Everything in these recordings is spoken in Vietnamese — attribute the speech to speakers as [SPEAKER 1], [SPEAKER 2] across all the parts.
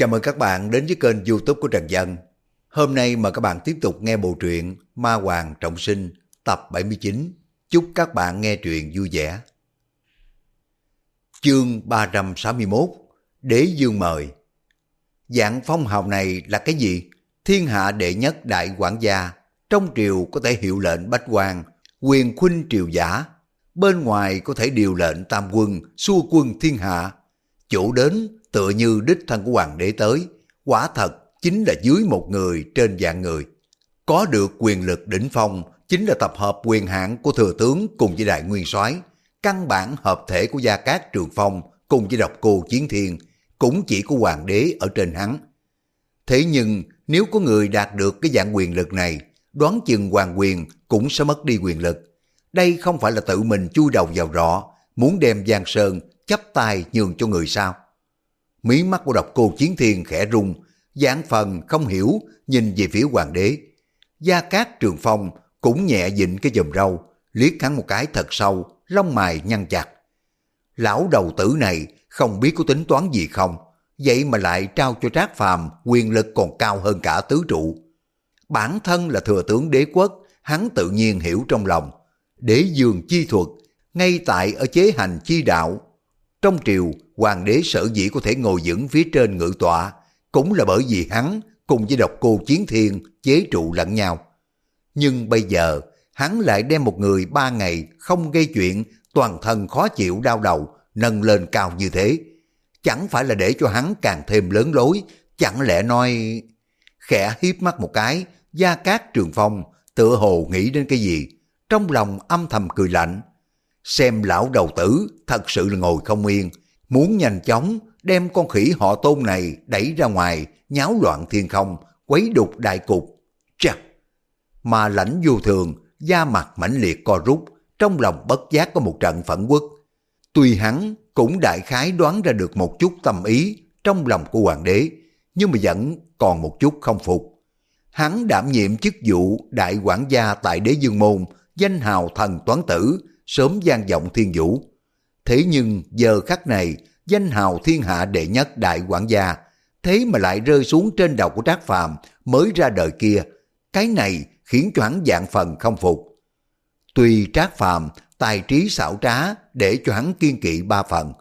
[SPEAKER 1] Chào mừng các bạn đến với kênh youtube của Trần Dân. Hôm nay mời các bạn tiếp tục nghe bộ truyện Ma Hoàng Trọng Sinh tập 79. Chúc các bạn nghe truyện vui vẻ. Chương 361 Đế Dương mời Dạng phong hào này là cái gì? Thiên hạ đệ nhất đại quản gia, trong triều có thể hiệu lệnh bách quan, quyền khuynh triều giả, bên ngoài có thể điều lệnh tam quân, xua quân thiên hạ. Chủ đến tựa như đích thân của hoàng đế tới, quả thật chính là dưới một người trên dạng người. Có được quyền lực đỉnh phong chính là tập hợp quyền hạn của thừa tướng cùng với đại nguyên soái căn bản hợp thể của gia cát trường phong cùng với độc cô chiến thiên cũng chỉ có hoàng đế ở trên hắn. Thế nhưng nếu có người đạt được cái dạng quyền lực này, đoán chừng hoàng quyền cũng sẽ mất đi quyền lực. Đây không phải là tự mình chui đầu vào rõ muốn đem Giang Sơn chấp tay nhường cho người sao. Mí mắt của độc cô chiến thiên khẽ rung, giảng phần không hiểu nhìn về phía hoàng đế. Gia Cát Trường Phong cũng nhẹ dịnh cái dùm râu, liếc hắn một cái thật sâu, lông mày nhăn chặt. Lão đầu tử này không biết có tính toán gì không, vậy mà lại trao cho Trác Phàm quyền lực còn cao hơn cả tứ trụ. Bản thân là thừa tướng đế quốc, hắn tự nhiên hiểu trong lòng. Đế dương chi thuật, ngay tại ở chế hành chi đạo. Trong triều, hoàng đế sở dĩ có thể ngồi vững phía trên ngự tọa, cũng là bởi vì hắn cùng với độc cô chiến thiên chế trụ lẫn nhau. Nhưng bây giờ, hắn lại đem một người ba ngày không gây chuyện, toàn thân khó chịu đau đầu, nâng lên cao như thế. Chẳng phải là để cho hắn càng thêm lớn lối, chẳng lẽ nói... Khẽ hiếp mắt một cái, Gia Cát Trường Phong tựa hồ nghĩ đến cái gì, trong lòng âm thầm cười lạnh. Xem lão đầu tử thật sự là ngồi không yên, muốn nhanh chóng đem con khỉ họ tôn này đẩy ra ngoài, nháo loạn thiên không, quấy đục đại cục. Chà! Mà lãnh vô thường, da mặt mãnh liệt co rút, trong lòng bất giác có một trận phẫn quốc. Tuy hắn cũng đại khái đoán ra được một chút tâm ý trong lòng của hoàng đế, nhưng mà vẫn còn một chút không phục. Hắn đảm nhiệm chức vụ đại quản gia tại đế dương môn, danh hào thần toán tử, sớm gian vọng thiên vũ. Thế nhưng giờ khắc này, danh hào thiên hạ đệ nhất đại quản gia, thế mà lại rơi xuống trên đầu của Trác Phàm mới ra đời kia. Cái này khiến cho hắn dạng phần không phục. Tuy Trác Phàm tài trí xảo trá để cho hắn kiên kỵ ba phần,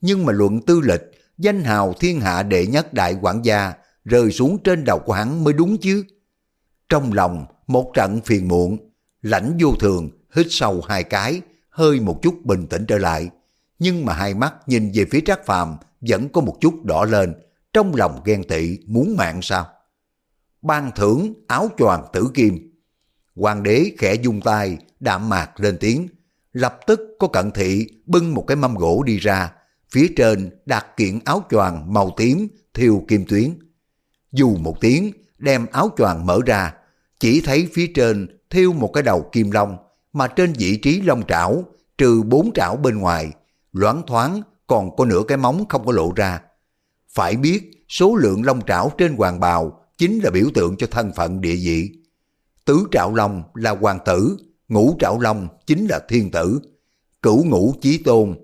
[SPEAKER 1] nhưng mà luận tư lịch, danh hào thiên hạ đệ nhất đại quản gia rơi xuống trên đầu của hắn mới đúng chứ. Trong lòng, một trận phiền muộn, lãnh vô thường hít sâu hai cái, hơi một chút bình tĩnh trở lại. Nhưng mà hai mắt nhìn về phía Trác Phàm vẫn có một chút đỏ lên, trong lòng ghen tị muốn mạng sao. Ban thưởng áo choàng tử kim. Hoàng đế khẽ dung tay, đạm mạc lên tiếng. Lập tức có cận thị bưng một cái mâm gỗ đi ra, phía trên đặt kiện áo choàng màu tím thiêu kim tuyến. Dù một tiếng, đem áo choàng mở ra, chỉ thấy phía trên thiêu một cái đầu kim long, mà trên vị trí long trảo, trừ bốn trảo bên ngoài, loáng thoáng còn có nửa cái móng không có lộ ra. Phải biết, số lượng long trảo trên hoàng bào chính là biểu tượng cho thân phận địa vị. Tứ trảo long là hoàng tử, ngũ trảo long chính là thiên tử, cửu ngũ chí tôn.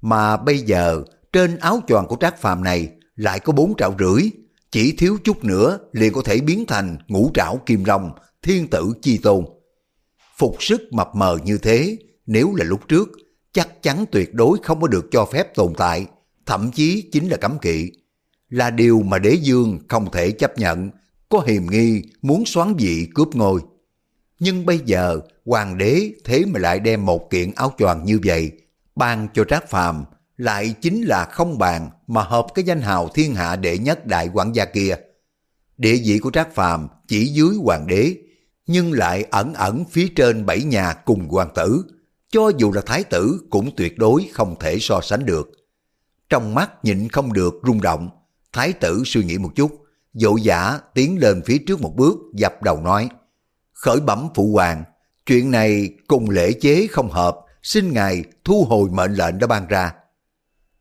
[SPEAKER 1] Mà bây giờ, trên áo choàng của trác phàm này lại có bốn trảo rưỡi, chỉ thiếu chút nữa liền có thể biến thành ngũ trảo kim long, thiên tử chi tôn. Phục sức mập mờ như thế, nếu là lúc trước, chắc chắn tuyệt đối không có được cho phép tồn tại, thậm chí chính là cấm kỵ. Là điều mà đế dương không thể chấp nhận, có hiềm nghi muốn xoán vị cướp ngôi. Nhưng bây giờ, hoàng đế thế mà lại đem một kiện áo choàng như vậy, ban cho trác phàm, lại chính là không bàn mà hợp cái danh hào thiên hạ đệ nhất đại quản gia kia. Địa vị của trác phàm chỉ dưới hoàng đế, nhưng lại ẩn ẩn phía trên bảy nhà cùng hoàng tử, cho dù là thái tử cũng tuyệt đối không thể so sánh được. Trong mắt nhịn không được rung động, thái tử suy nghĩ một chút, dỗ giả tiến lên phía trước một bước dập đầu nói, khởi bẩm phụ hoàng, chuyện này cùng lễ chế không hợp, xin ngài thu hồi mệnh lệnh đã ban ra.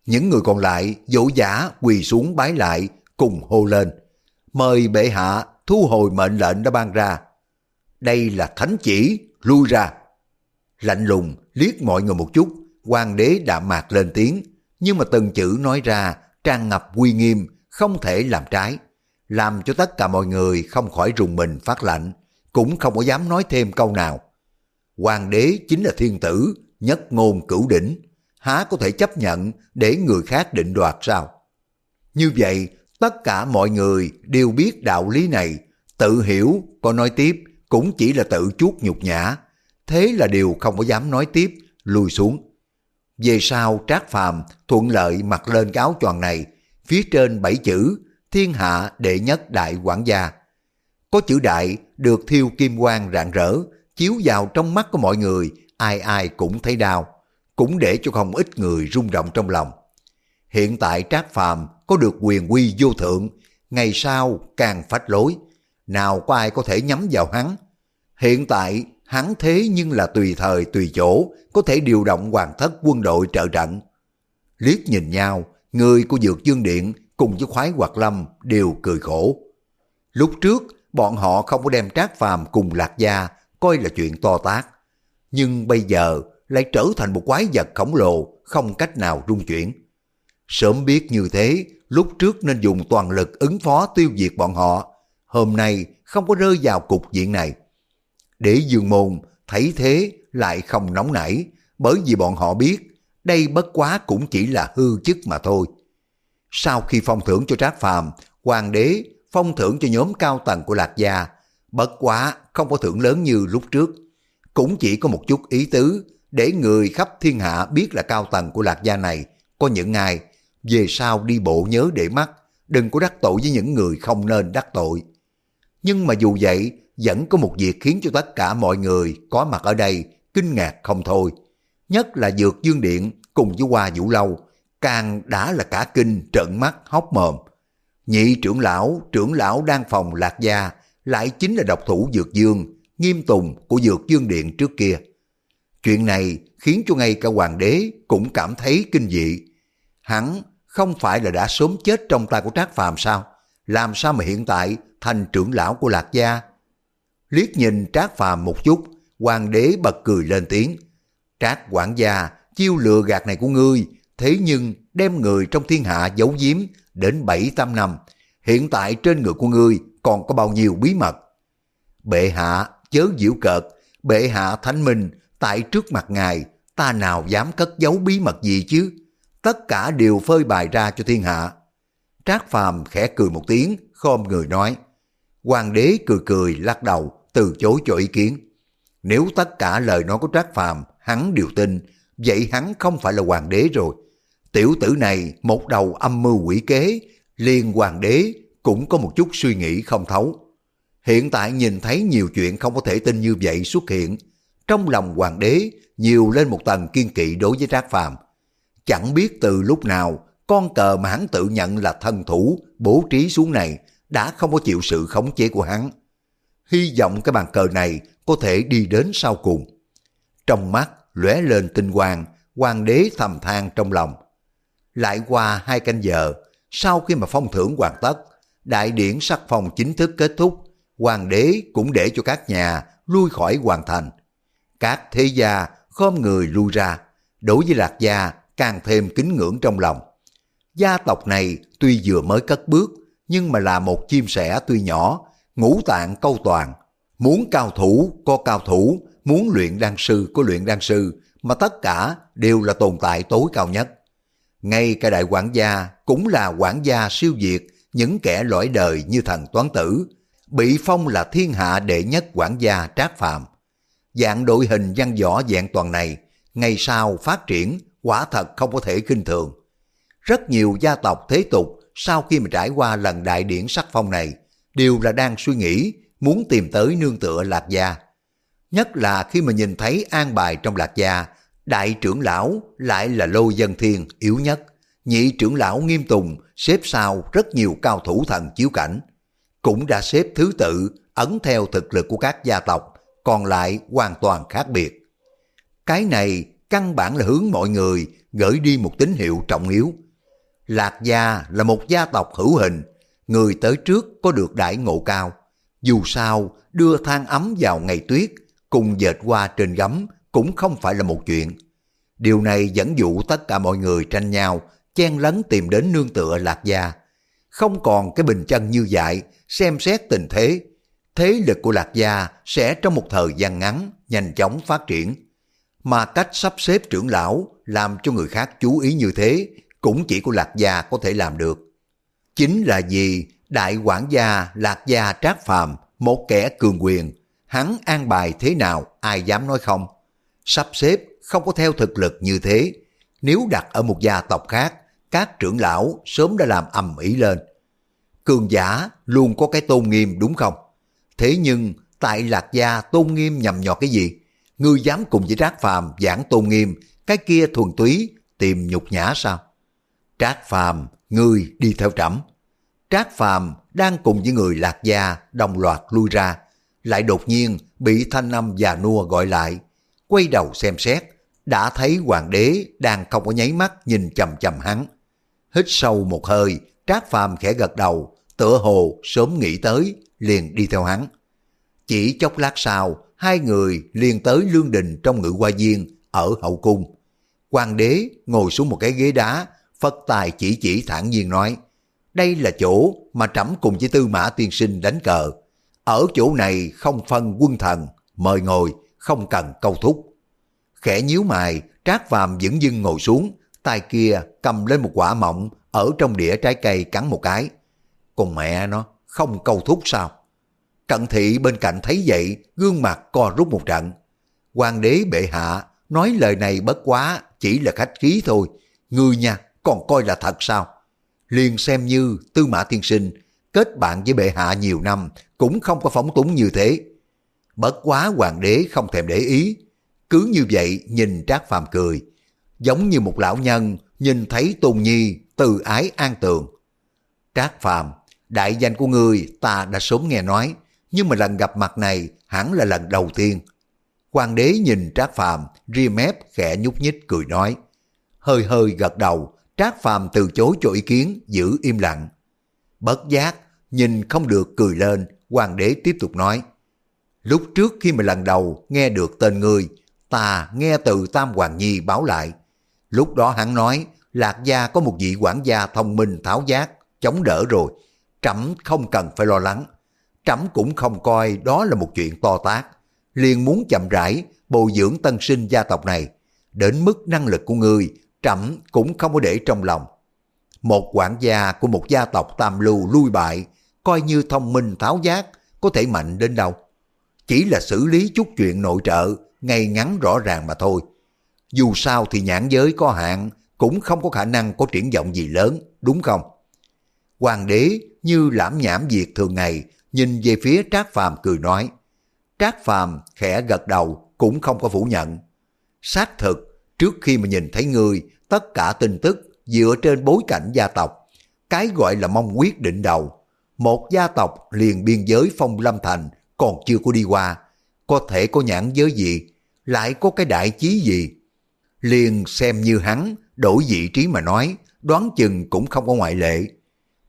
[SPEAKER 1] Những người còn lại dỗ giả quỳ xuống bái lại cùng hô lên, mời bệ hạ thu hồi mệnh lệnh đã ban ra. Đây là thánh chỉ, lui ra. Lạnh lùng liếc mọi người một chút, hoàng đế đạm mạc lên tiếng, nhưng mà từng chữ nói ra tràn ngập uy nghiêm, không thể làm trái, làm cho tất cả mọi người không khỏi rùng mình phát lạnh, cũng không có dám nói thêm câu nào. Hoàng đế chính là thiên tử, nhất ngôn cửu đỉnh, há có thể chấp nhận để người khác định đoạt sao? Như vậy, tất cả mọi người đều biết đạo lý này, tự hiểu, có nói tiếp, cũng chỉ là tự chuốt nhục nhã. Thế là điều không có dám nói tiếp, lùi xuống. Về sau Trác Phàm thuận lợi mặc lên cái áo choàng này, phía trên bảy chữ thiên hạ đệ nhất đại quản gia. Có chữ đại được thiêu kim quang rạng rỡ, chiếu vào trong mắt của mọi người, ai ai cũng thấy đau, cũng để cho không ít người rung động trong lòng. Hiện tại Trác Phàm có được quyền quy vô thượng, ngày sau càng phách lối, nào có ai có thể nhắm vào hắn. Hiện tại hắn thế nhưng là tùy thời tùy chỗ, có thể điều động hoàn thất quân đội trợ trận. Liếc nhìn nhau, người của Dược Dương Điện cùng với khoái hoạt lâm đều cười khổ. Lúc trước, bọn họ không có đem trác phàm cùng lạc gia coi là chuyện to tác. Nhưng bây giờ lại trở thành một quái vật khổng lồ, không cách nào rung chuyển. Sớm biết như thế, lúc trước nên dùng toàn lực ứng phó tiêu diệt bọn họ. Hôm nay không có rơi vào cục diện này. Để dương môn thấy thế lại không nóng nảy, bởi vì bọn họ biết đây bất quá cũng chỉ là hư chức mà thôi. Sau khi phong thưởng cho Trác Phàm, hoàng đế phong thưởng cho nhóm cao tầng của Lạc Gia, bất quá không có thưởng lớn như lúc trước. Cũng chỉ có một chút ý tứ để người khắp thiên hạ biết là cao tầng của Lạc Gia này có những ai về sau đi bộ nhớ để mắt, đừng có đắc tội với những người không nên đắc tội. Nhưng mà dù vậy, vẫn có một việc khiến cho tất cả mọi người có mặt ở đây kinh ngạc không thôi. Nhất là Dược Dương Điện cùng với Hoa Vũ Lâu, càng đã là cả kinh trợn mắt hốc mồm. Nhị trưởng lão, trưởng lão đang phòng lạc gia, lại chính là độc thủ Dược Dương, nghiêm tùng của Dược Dương Điện trước kia. Chuyện này khiến cho ngay cả hoàng đế cũng cảm thấy kinh dị. Hắn không phải là đã sớm chết trong tay của Trác Phàm sao? Làm sao mà hiện tại thành trưởng lão của Lạc Gia? Liếc nhìn Trác Phàm một chút, hoàng đế bật cười lên tiếng. Trác quản gia, chiêu lừa gạt này của ngươi, thế nhưng đem người trong thiên hạ giấu giếm đến bảy tám năm. Hiện tại trên người của ngươi còn có bao nhiêu bí mật? Bệ hạ, chớ diễu cợt, bệ hạ thánh minh, tại trước mặt ngài, ta nào dám cất giấu bí mật gì chứ? Tất cả đều phơi bày ra cho thiên hạ. Trác Phàm khẽ cười một tiếng, khom người nói. Hoàng đế cười cười lắc đầu, từ chối cho ý kiến. Nếu tất cả lời nói của Trác Phàm hắn đều tin, vậy hắn không phải là hoàng đế rồi. Tiểu tử này một đầu âm mưu quỷ kế, liền hoàng đế cũng có một chút suy nghĩ không thấu. Hiện tại nhìn thấy nhiều chuyện không có thể tin như vậy xuất hiện, trong lòng hoàng đế nhiều lên một tầng kiên kỵ đối với Trác Phàm. Chẳng biết từ lúc nào con cờ mà hắn tự nhận là thân thủ bố trí xuống này đã không có chịu sự khống chế của hắn. Hy vọng cái bàn cờ này có thể đi đến sau cùng. Trong mắt lóe lên tinh quang, hoàng đế thầm than trong lòng. Lại qua hai canh giờ, sau khi mà phong thưởng hoàn tất, đại điển sắc phong chính thức kết thúc, hoàng đế cũng để cho các nhà lui khỏi hoàn thành. Các thế gia khom người lui ra, đối với lạc gia càng thêm kính ngưỡng trong lòng. Gia tộc này tuy vừa mới cất bước, nhưng mà là một chim sẻ tuy nhỏ, ngũ tạng câu toàn. Muốn cao thủ có cao thủ, muốn luyện đan sư có luyện đan sư, mà tất cả đều là tồn tại tối cao nhất. Ngay cả đại quản gia cũng là quản gia siêu việt những kẻ lõi đời như thần toán tử, bị phong là thiên hạ đệ nhất quản gia trác phạm. Dạng đội hình văn võ dạng toàn này, ngày sau phát triển quả thật không có thể kinh thường. Rất nhiều gia tộc thế tục sau khi mà trải qua lần đại điển sắc phong này, đều là đang suy nghĩ muốn tìm tới nương tựa lạc gia. Nhất là khi mà nhìn thấy an bài trong lạc gia, đại trưởng lão lại là lô dân thiên yếu nhất, nhị trưởng lão nghiêm tùng xếp sau rất nhiều cao thủ thần chiếu cảnh, cũng đã xếp thứ tự ấn theo thực lực của các gia tộc, còn lại hoàn toàn khác biệt. Cái này căn bản là hướng mọi người gửi đi một tín hiệu trọng yếu. Lạc gia là một gia tộc hữu hình, người tới trước có được đại ngộ cao. Dù sao, đưa than ấm vào ngày tuyết, cùng dệt qua trên gấm cũng không phải là một chuyện. Điều này dẫn dụ tất cả mọi người tranh nhau, chen lấn tìm đến nương tựa lạc gia. không còn cái bình chân như vậy, xem xét tình thế, thế lực của Lạc Gia sẽ trong một thời gian ngắn nhanh chóng phát triển. Mà cách sắp xếp trưởng lão làm cho người khác chú ý như thế cũng chỉ của Lạc Gia có thể làm được. Chính là vì đại quản gia Lạc Gia Trác Phàm một kẻ cường quyền, hắn an bài thế nào ai dám nói không. Sắp xếp không có theo thực lực như thế, nếu đặt ở một gia tộc khác, các trưởng lão sớm đã làm ầm ĩ lên. Cường giả luôn có cái tôn nghiêm đúng không? Thế nhưng tại Lạc Gia tôn nghiêm nhầm nhọt cái gì? Ngươi dám cùng với Trác Phàm giảng tôn nghiêm, cái kia thuần túy tìm nhục nhã sao? Trác Phàm, ngươi đi theo trẫm. Trác Phàm đang cùng với người Lạc Gia đồng loạt lui ra, lại đột nhiên bị thanh âm già nua gọi lại, quay đầu xem xét, đã thấy hoàng đế đang không có nháy mắt nhìn chầm chầm hắn. Hít sâu một hơi, Trác Phàm khẽ gật đầu, tựa hồ sớm nghĩ tới, liền đi theo hắn. Chỉ chốc lát sau, hai người liền tới lương đình trong ngự hoa viên ở hậu cung. Hoàng đế ngồi xuống một cái ghế đá, phật tài chỉ chỉ thản nhiên nói, đây là chỗ mà trẫm cùng với tư mã tiên sinh đánh cờ. Ở chỗ này không phân quân thần, mời ngồi, không cần câu thúc. Khẽ nhíu mày, trác phàm dững dưng ngồi xuống, tay kia cầm lên một quả mọng ở trong đĩa trái cây cắn một cái. Còn mẹ nó, không câu thúc sao? Cận thị bên cạnh thấy vậy, gương mặt co rút một trận. Hoàng đế bệ hạ, nói lời này bất quá, chỉ là khách khí thôi. Ngươi nha, còn coi là thật sao? Liền xem như tư mã tiên sinh, kết bạn với bệ hạ nhiều năm, cũng không có phóng túng như thế. Bất quá hoàng đế không thèm để ý. Cứ như vậy nhìn Trác Phàm cười, giống như một lão nhân nhìn thấy Tôn Nhi từ ái an tường. Trác Phàm đại danh của ngươi ta đã sớm nghe nói, nhưng mà lần gặp mặt này hẳn là lần đầu tiên. Hoàng đế nhìn Trác Phàm ria mép khẽ nhúc nhích cười nói. Hơi hơi gật đầu, Trác Phàm từ chối cho ý kiến, giữ im lặng. Bất giác, nhìn không được cười lên, hoàng đế tiếp tục nói. Lúc trước khi mà lần đầu nghe được tên ngươi, ta nghe từ Tam Hoàng Nhi báo lại. Lúc đó hắn nói, Lạc Gia có một vị quản gia thông minh tháo giác, chống đỡ rồi. Trẫm không cần phải lo lắng. Trẫm cũng không coi đó là một chuyện to tác. Liền muốn chậm rãi bồi dưỡng tân sinh gia tộc này. Đến mức năng lực của ngươi, trẫm cũng không có để trong lòng. Một quản gia của một gia tộc tam lưu lui bại, coi như thông minh tháo giác, có thể mạnh đến đâu. Chỉ là xử lý chút chuyện nội trợ, ngày ngắn rõ ràng mà thôi. Dù sao thì nhãn giới có hạn, cũng không có khả năng có triển vọng gì lớn, đúng không? Hoàng đế như lãm nhảm việc thường ngày, nhìn về phía Trác Phàm cười nói. Trác Phàm khẽ gật đầu, cũng không có phủ nhận. Xác thực, trước khi mà nhìn thấy người, tất cả tin tức dựa trên bối cảnh gia tộc. Cái gọi là mong quyết định đầu. Một gia tộc liền biên giới phong lâm thành còn chưa có đi qua. Có thể có nhãn giới gì, lại có cái đại chí gì. Liền xem như hắn, đổi vị trí mà nói, đoán chừng cũng không có ngoại lệ.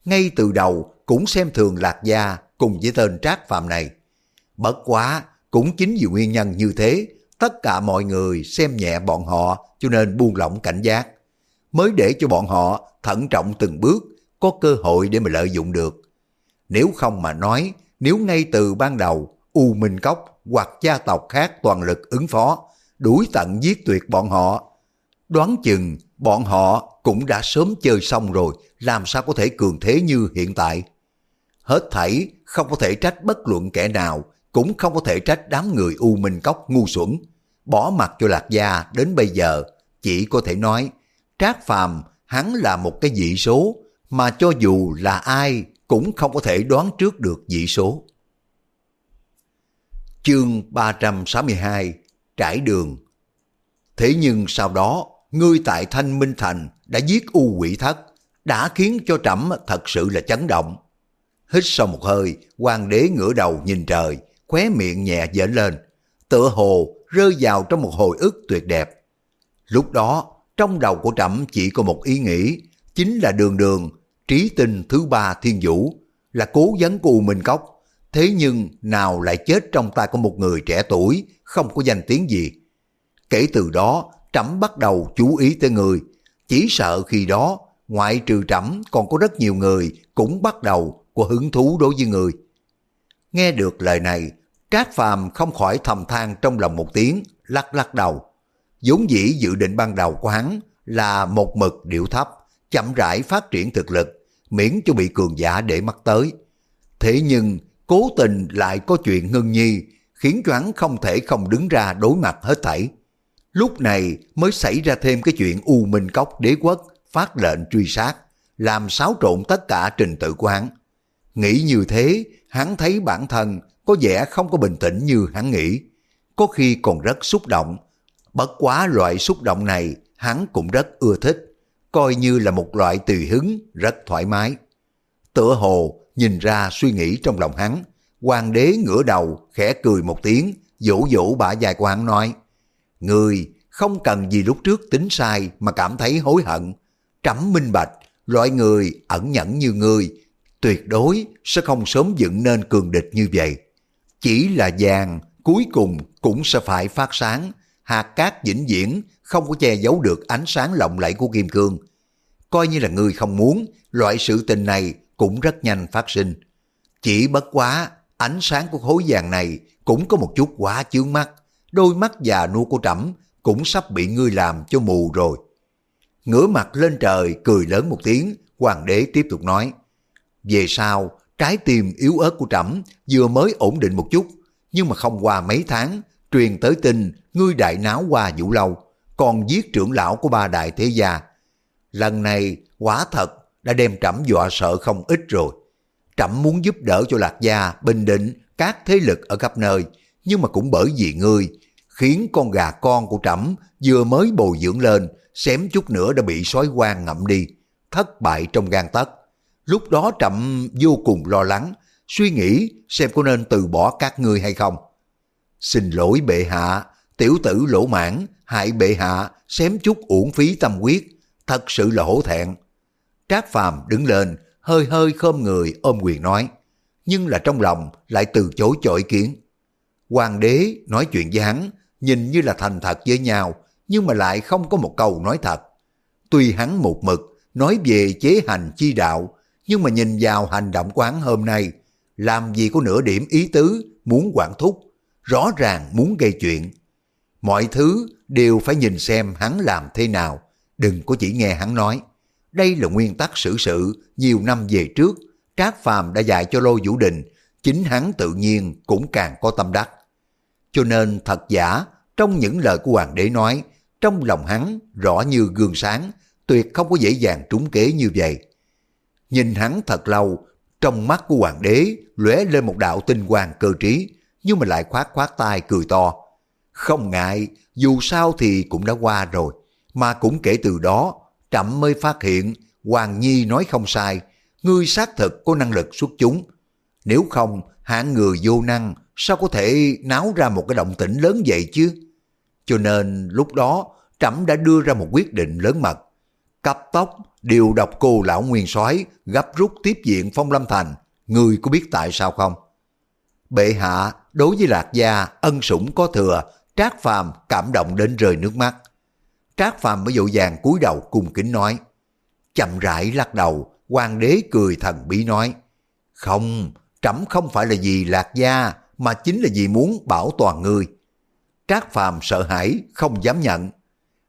[SPEAKER 1] Ngay từ đầu cũng xem thường lạc gia cùng với tên trác phạm này. Bất quá, cũng chính vì nguyên nhân như thế, tất cả mọi người xem nhẹ bọn họ cho nên buông lỏng cảnh giác. Mới để cho bọn họ thận trọng từng bước, có cơ hội để mà lợi dụng được. Nếu không mà nói, nếu ngay từ ban đầu U Minh Cốc hoặc gia tộc khác toàn lực ứng phó, đuổi tận giết tuyệt bọn họ, đoán chừng bọn họ cũng đã sớm chơi xong rồi, làm sao có thể cường thế như hiện tại. Hết thảy không có thể trách bất luận kẻ nào, cũng không có thể trách đám người U Minh Cốc ngu xuẩn. Bỏ mặt cho Lạc Gia đến bây giờ, chỉ có thể nói, Trác Phàm hắn là một cái dị số, mà cho dù là ai cũng không có thể đoán trước được dị số. Chương 362 Trải đường Thế nhưng sau đó, ngươi tại Thanh Minh Thành đã giết U quỷ thất, đã khiến cho trẫm thật sự là chấn động. Hít sâu một hơi, hoàng đế ngửa đầu nhìn trời, khóe miệng nhẹ dở lên, tựa hồ rơi vào trong một hồi ức tuyệt đẹp. Lúc đó, trong đầu của trẫm chỉ có một ý nghĩ, chính là đường đường, trí tinh thứ ba thiên vũ, là cố vấn của U Minh Cốc. Thế nhưng nào lại chết trong tay của một người trẻ tuổi, không có danh tiếng gì. Kể từ đó, trẫm bắt đầu chú ý tới người, chỉ sợ khi đó ngoại trừ trẫm còn có rất nhiều người cũng bắt đầu có hứng thú đối với người. Nghe được lời này, Trác Phàm không khỏi thầm than trong lòng một tiếng, lắc lắc đầu. vốn dĩ dự định ban đầu của hắn là một mực điệu thấp, chậm rãi phát triển thực lực, miễn cho bị cường giả để mắt tới. Thế nhưng, cố tình lại có chuyện ngưng nhi, khiến cho hắn không thể không đứng ra đối mặt hết thảy. Lúc này mới xảy ra thêm cái chuyện U Minh Cốc đế quốc phát lệnh truy sát, làm xáo trộn tất cả trình tự của hắn. Nghĩ như thế, hắn thấy bản thân có vẻ không có bình tĩnh như hắn nghĩ. Có khi còn rất xúc động. Bất quá loại xúc động này hắn cũng rất ưa thích, coi như là một loại tùy hứng rất thoải mái. Tựa hồ nhìn ra suy nghĩ trong lòng hắn, hoàng đế ngửa đầu khẽ cười một tiếng, vỗ vỗ bả dài của hắn nói, Người không cần gì lúc trước tính sai mà cảm thấy hối hận. Trẫm minh bạch, loại người ẩn nhẫn như người, tuyệt đối sẽ không sớm dựng nên cường địch như vậy. Chỉ là vàng, cuối cùng cũng sẽ phải phát sáng, hạt cát vĩnh viễn không có che giấu được ánh sáng lộng lẫy của kim cương. Coi như là người không muốn, loại sự tình này cũng rất nhanh phát sinh. Chỉ bất quá, ánh sáng của khối vàng này cũng có một chút quá chướng mắt, đôi mắt già nua của trẫm cũng sắp bị ngươi làm cho mù rồi. Ngửa mặt lên trời cười lớn một tiếng, hoàng đế tiếp tục nói. Về sau, trái tim yếu ớt của trẫm vừa mới ổn định một chút, nhưng mà không qua mấy tháng, truyền tới tin ngươi đại náo qua vũ lâu, còn giết trưởng lão của ba đại thế gia. Lần này quả thật đã đem trẫm dọa sợ không ít rồi. Trẫm muốn giúp đỡ cho Lạc Gia, Bình Định, các thế lực ở khắp nơi, nhưng mà cũng bởi vì ngươi, khiến con gà con của trẫm vừa mới bồi dưỡng lên, xém chút nữa đã bị sói quan ngậm đi, thất bại trong gan tất. Lúc đó Trậm vô cùng lo lắng, suy nghĩ xem có nên từ bỏ các ngươi hay không. Xin lỗi bệ hạ, tiểu tử lỗ mãn, hại bệ hạ, xém chút uổng phí tâm quyết, thật sự là hổ thẹn. Trác Phàm đứng lên, hơi hơi khom người ôm quyền nói, nhưng là trong lòng lại từ chối cho ý kiến. Hoàng đế nói chuyện với hắn, nhìn như là thành thật với nhau, nhưng mà lại không có một câu nói thật. Tuy hắn một mực nói về chế hành chi đạo, nhưng mà nhìn vào hành động quán hôm nay, làm gì có nửa điểm ý tứ muốn quản thúc, rõ ràng muốn gây chuyện. Mọi thứ đều phải nhìn xem hắn làm thế nào, đừng có chỉ nghe hắn nói. Đây là nguyên tắc xử sự nhiều năm về trước, Trác Phàm đã dạy cho Lô Vũ Đình, chính hắn tự nhiên cũng càng có tâm đắc. Cho nên thật giả, trong những lời của hoàng đế nói, trong lòng hắn rõ như gương sáng, tuyệt không có dễ dàng trúng kế như vậy. Nhìn hắn thật lâu, trong mắt của hoàng đế lóe lên một đạo tinh quang cơ trí, nhưng mà lại khoát khoát tay cười to. Không ngại, dù sao thì cũng đã qua rồi, mà cũng kể từ đó, trẫm mới phát hiện Hoàng Nhi nói không sai, ngươi xác thực có năng lực xuất chúng. Nếu không, hạng người vô năng sao có thể náo ra một cái động tĩnh lớn vậy chứ? Cho nên lúc đó trẫm đã đưa ra một quyết định lớn mật. Cấp tốc điều độc cô lão nguyên soái gấp rút tiếp diện phong lâm thành. Người có biết tại sao không? Bệ hạ đối với lạc gia ân sủng có thừa, trác phàm cảm động đến rơi nước mắt. Trác phàm mới dội vàng cúi đầu cung kính nói. Chậm rãi lắc đầu, hoàng đế cười thần bí nói. Không, trẫm không phải là vì lạc gia, mà chính là vì muốn bảo toàn ngươi. Trác Phàm sợ hãi, không dám nhận.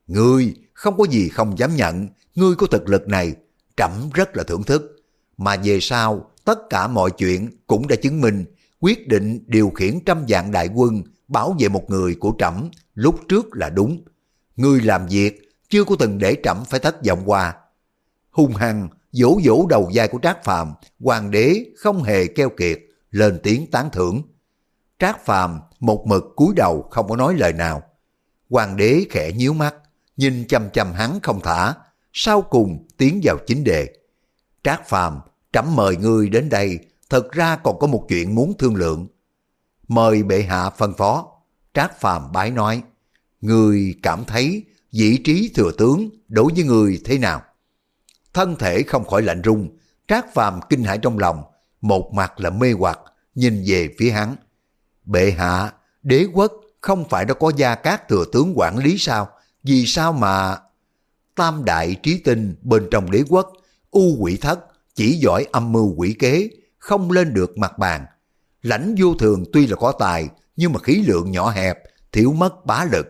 [SPEAKER 1] Ngươi không có gì không dám nhận, ngươi có thực lực này, trẫm rất là thưởng thức. Mà về sau, tất cả mọi chuyện cũng đã chứng minh, quyết định điều khiển trăm vạn đại quân bảo vệ một người của trẫm lúc trước là đúng. Ngươi làm việc chưa có từng để trẫm phải thất vọng qua. Hung hăng, vỗ vỗ đầu vai của Trác Phàm, hoàng đế không hề keo kiệt, lên tiếng tán thưởng. Trác Phàm một mực cúi đầu không có nói lời nào. Hoàng đế khẽ nhíu mắt, nhìn chăm chăm hắn không thả, sau cùng tiến vào chính đề. Trác Phàm, trẫm mời ngươi đến đây, thật ra còn có một chuyện muốn thương lượng. Mời bệ hạ phân phó. Trác Phàm bái nói, ngươi cảm thấy vị trí thừa tướng đối với người thế nào? Thân thể không khỏi lạnh rung, Trác Phàm kinh hãi trong lòng, một mặt là mê hoặc, nhìn về phía hắn. Bệ hạ, đế quốc không phải đã có gia cát thừa tướng quản lý sao? Vì sao mà... Tam đại trí tinh bên trong đế quốc u quỷ thất, chỉ giỏi âm mưu quỷ kế, không lên được mặt bàn. Lãnh vô thường tuy là có tài, nhưng mà khí lượng nhỏ hẹp, thiếu mất bá lực.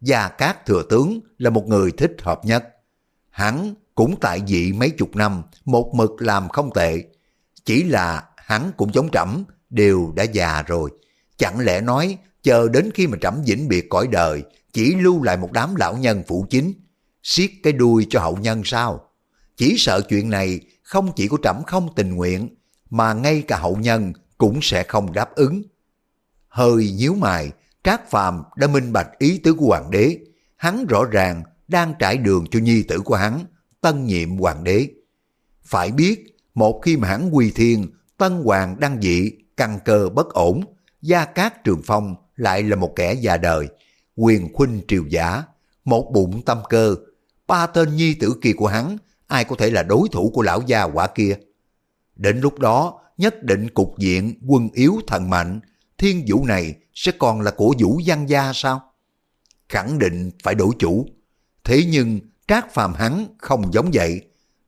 [SPEAKER 1] Gia Cát Thừa Tướng là một người thích hợp nhất. Hắn cũng tại vị mấy chục năm, một mực làm không tệ. Chỉ là hắn cũng giống trẫm đều đã già rồi. Chẳng lẽ nói chờ đến khi mà trẫm vĩnh biệt cõi đời, chỉ lưu lại một đám lão nhân phụ chính, siết cái đuôi cho hậu nhân sao? Chỉ sợ chuyện này không chỉ của trẫm không tình nguyện, mà ngay cả hậu nhân cũng sẽ không đáp ứng. Hơi nhíu mày, Trác Phàm đã minh bạch ý tứ của hoàng đế, hắn rõ ràng đang trải đường cho nhi tử của hắn, tân nhiệm hoàng đế. Phải biết, một khi mà hắn quy thiên, tân hoàng đăng dị, căn cơ bất ổn, gia cát trường phong lại là một kẻ già đời, quyền khuynh triều giả, một bụng tâm cơ, ba tên nhi tử kia của hắn, ai có thể là đối thủ của lão gia quả kia. Đến lúc đó, nhất định cục diện quân yếu thần mạnh, thiên vũ này sẽ còn là của vũ văn gia sao? Khẳng định phải đổi chủ. Thế nhưng Trác Phàm hắn không giống vậy.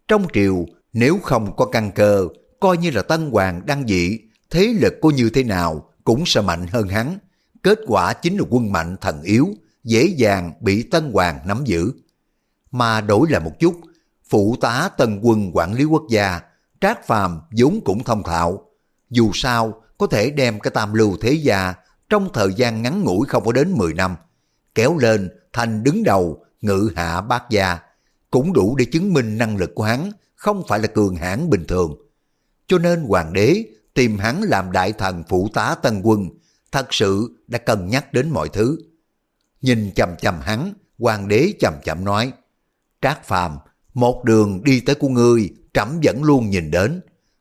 [SPEAKER 1] Trong triều nếu không có căn cơ, coi như là tân hoàng đăng dị, thế lực có như thế nào cũng sẽ mạnh hơn hắn. Kết quả chính là quân mạnh thần yếu, dễ dàng bị tân hoàng nắm giữ. Mà đổi lại một chút, phụ tá tân quân quản lý quốc gia, Trác Phàm vốn cũng thông thạo. Dù sao, có thể đem cái tam lưu thế gia trong thời gian ngắn ngủi không có đến 10 năm, kéo lên thành đứng đầu ngự hạ bát gia, cũng đủ để chứng minh năng lực của hắn không phải là cường hãn bình thường. Cho nên hoàng đế tìm hắn làm đại thần phụ tá tân quân, thật sự đã cân nhắc đến mọi thứ. Nhìn chầm chầm hắn, hoàng đế chầm chậm nói, Trác Phàm, một đường đi tới của ngươi, trẫm vẫn luôn nhìn đến.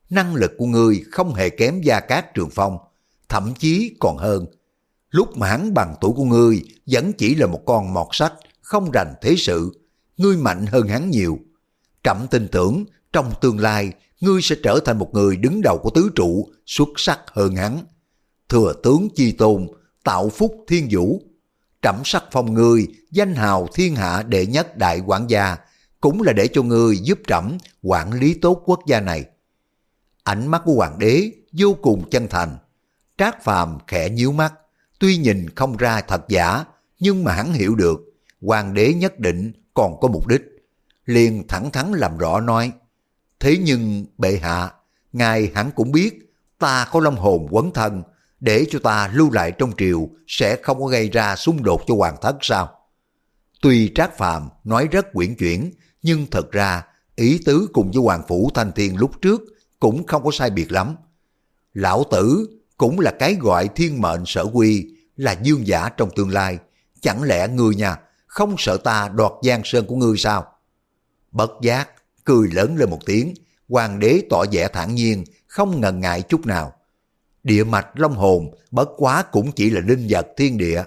[SPEAKER 1] Năng lực của ngươi không hề kém Gia Cát Trường Phong, thậm chí còn hơn. Lúc mà hắn bằng tuổi của ngươi vẫn chỉ là một con mọt sách, không rành thế sự. Ngươi mạnh hơn hắn nhiều. Trẫm tin tưởng trong tương lai ngươi sẽ trở thành một người đứng đầu của tứ trụ xuất sắc hơn hắn. Thừa tướng chi tôn, tạo phúc thiên vũ. Trẫm sắc phong ngươi, danh hào thiên hạ đệ nhất đại quản gia, cũng là để cho ngươi giúp trẫm quản lý tốt quốc gia này. Ánh mắt của hoàng đế vô cùng chân thành. Trác phàm khẽ nhíu mắt, tuy nhìn không ra thật giả, nhưng mà hắn hiểu được, hoàng đế nhất định còn có mục đích. Liền thẳng thắn làm rõ nói, thế nhưng bệ hạ, ngài hẳn cũng biết ta có long hồn quấn thân, để cho ta lưu lại trong triều sẽ không có gây ra xung đột cho hoàng thất sao? Tuy Trác Phàm nói rất quyển chuyển, nhưng thật ra ý tứ cùng với Hoàng Phủ Thanh Thiên lúc trước cũng không có sai biệt lắm. Lão tử cũng là cái gọi thiên mệnh sở quy, là dương giả trong tương lai. Chẳng lẽ ngươi nha, không sợ ta đoạt giang sơn của ngươi sao? Bất giác, cười lớn lên một tiếng, hoàng đế tỏ vẻ thản nhiên, không ngần ngại chút nào. Địa mạch long hồn bất quá cũng chỉ là linh vật thiên địa.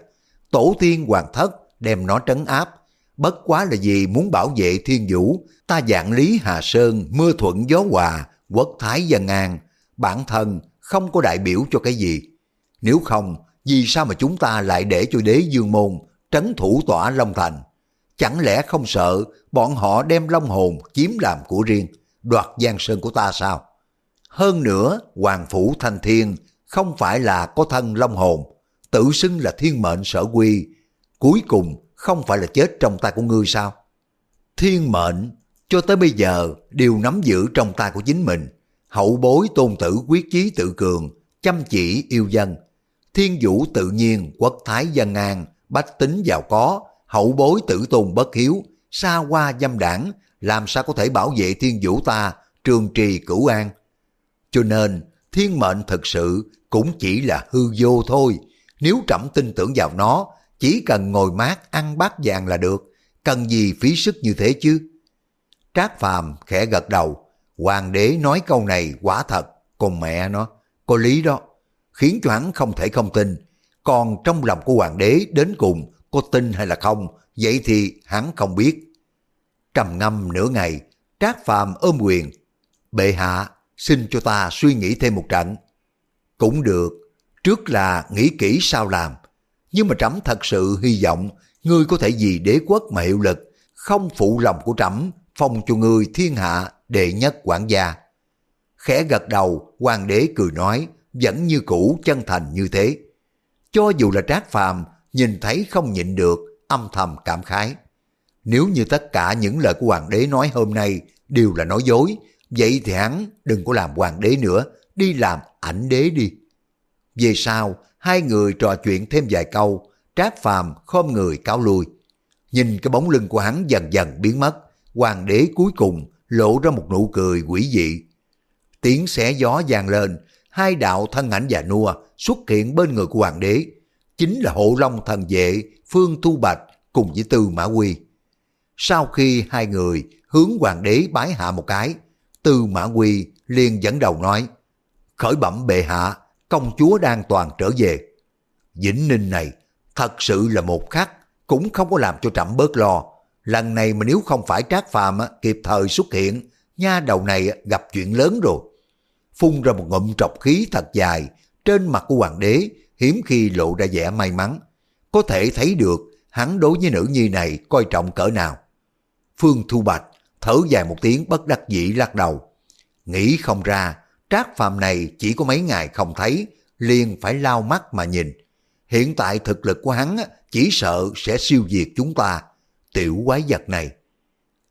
[SPEAKER 1] Tổ tiên hoàng thất đem nó trấn áp, bất quá là gì muốn bảo vệ thiên vũ, ta dạng lý Hà Sơn, mưa thuận gió hòa, quốc thái dân an, bản thân không có đại biểu cho cái gì. Nếu không, vì sao mà chúng ta lại để cho đế dương môn trấn thủ tỏa Long Thành? Chẳng lẽ không sợ bọn họ đem Long Hồn chiếm làm của riêng, đoạt giang sơn của ta sao? Hơn nữa, Hoàng Phủ Thanh Thiên không phải là có thân Long Hồn, tự xưng là thiên mệnh sở quy, cuối cùng không phải là chết trong tay của ngươi sao? Thiên mệnh cho tới bây giờ đều nắm giữ trong tay của chính mình. Hậu bối tôn tử quyết chí tự cường, chăm chỉ yêu dân. Thiên vũ tự nhiên, quốc thái dân an, bách tính giàu có, hậu bối tử tôn bất hiếu, xa qua dâm đảng, làm sao có thể bảo vệ thiên vũ ta, trường trì cửu an. Cho nên, thiên mệnh thực sự cũng chỉ là hư vô thôi. Nếu trẫm tin tưởng vào nó, chỉ cần ngồi mát ăn bát vàng là được, cần gì phí sức như thế chứ? Trác Phàm khẽ gật đầu, hoàng đế nói câu này quả thật, Còn mẹ nó, có lý đó, khiến cho hắn không thể không tin. Còn trong lòng của hoàng đế đến cùng có tin hay là không, vậy thì hắn không biết. Trầm ngâm nửa ngày, Trác Phàm ôm quyền, bệ hạ, xin cho ta suy nghĩ thêm một trận. Cũng được, trước là nghĩ kỹ sao làm, nhưng mà trẫm thật sự hy vọng ngươi có thể vì đế quốc mà hiệu lực, không phụ lòng của trẫm phong cho ngươi thiên hạ đệ nhất quản gia. Khẽ gật đầu, hoàng đế cười nói, vẫn như cũ chân thành như thế. Cho dù là trác phàm, nhìn thấy không nhịn được, âm thầm cảm khái. Nếu như tất cả những lời của hoàng đế nói hôm nay đều là nói dối, vậy thì hắn đừng có làm hoàng đế nữa, đi làm ảnh đế đi. Về sau, hai người trò chuyện thêm vài câu, trác phàm khom người cáo lui. Nhìn cái bóng lưng của hắn dần dần biến mất, hoàng đế cuối cùng lộ ra một nụ cười quỷ dị. Tiếng xé gió vang lên, hai đạo thân ảnh già nua xuất hiện bên người của hoàng đế, chính là hộ long thần vệ Phương Thu Bạch cùng với Tư Mã Quy. Sau khi hai người hướng hoàng đế bái hạ một cái, Tư Mã Quy liền dẫn đầu nói, khởi bẩm bệ hạ, công chúa đang toàn trở về. Vĩnh Ninh này thật sự là một khắc, cũng không có làm cho trẫm bớt lo. Lần này mà nếu không phải Trác Phàm kịp thời xuất hiện, nha đầu này gặp chuyện lớn rồi. Phun ra một ngụm trọc khí thật dài, trên mặt của hoàng đế hiếm khi lộ ra vẻ may mắn. Có thể thấy được hắn đối với nữ nhi này coi trọng cỡ nào. Phương Thu Bạch thở dài một tiếng bất đắc dĩ lắc đầu. Nghĩ không ra, trác phàm này chỉ có mấy ngày không thấy, liền phải lao mắt mà nhìn. Hiện tại thực lực của hắn chỉ sợ sẽ siêu diệt chúng ta, tiểu quái vật này.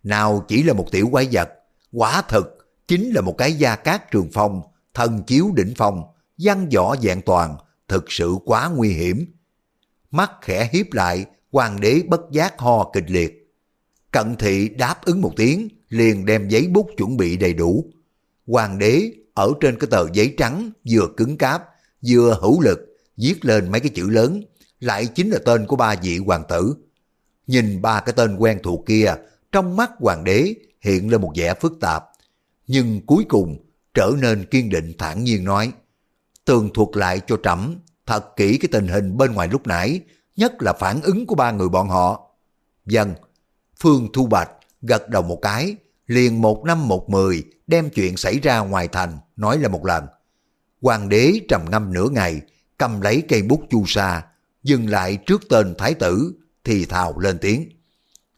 [SPEAKER 1] Nào chỉ là một tiểu quái vật, quả thực chính là một cái gia cát trường phong, thần chiếu đỉnh phong, văn võ dạng toàn, thực sự quá nguy hiểm. Mắt khẽ hiếp lại, hoàng đế bất giác ho kịch liệt. Cận thị đáp ứng một tiếng, liền đem giấy bút chuẩn bị đầy đủ. Hoàng đế ở trên cái tờ giấy trắng vừa cứng cáp, vừa hữu lực, viết lên mấy cái chữ lớn, lại chính là tên của ba vị hoàng tử. Nhìn ba cái tên quen thuộc kia, trong mắt hoàng đế hiện lên một vẻ phức tạp. Nhưng cuối cùng trở nên kiên định thản nhiên nói, tường thuật lại cho trẫm thật kỹ cái tình hình bên ngoài lúc nãy, nhất là phản ứng của ba người bọn họ. Dân, Phương Thu Bạch gật đầu một cái, liền một năm một mười đem chuyện xảy ra ngoài thành nói là một lần. Hoàng đế trầm ngâm nửa ngày, cầm lấy cây bút chu sa, dừng lại trước tên thái tử, thì thào lên tiếng.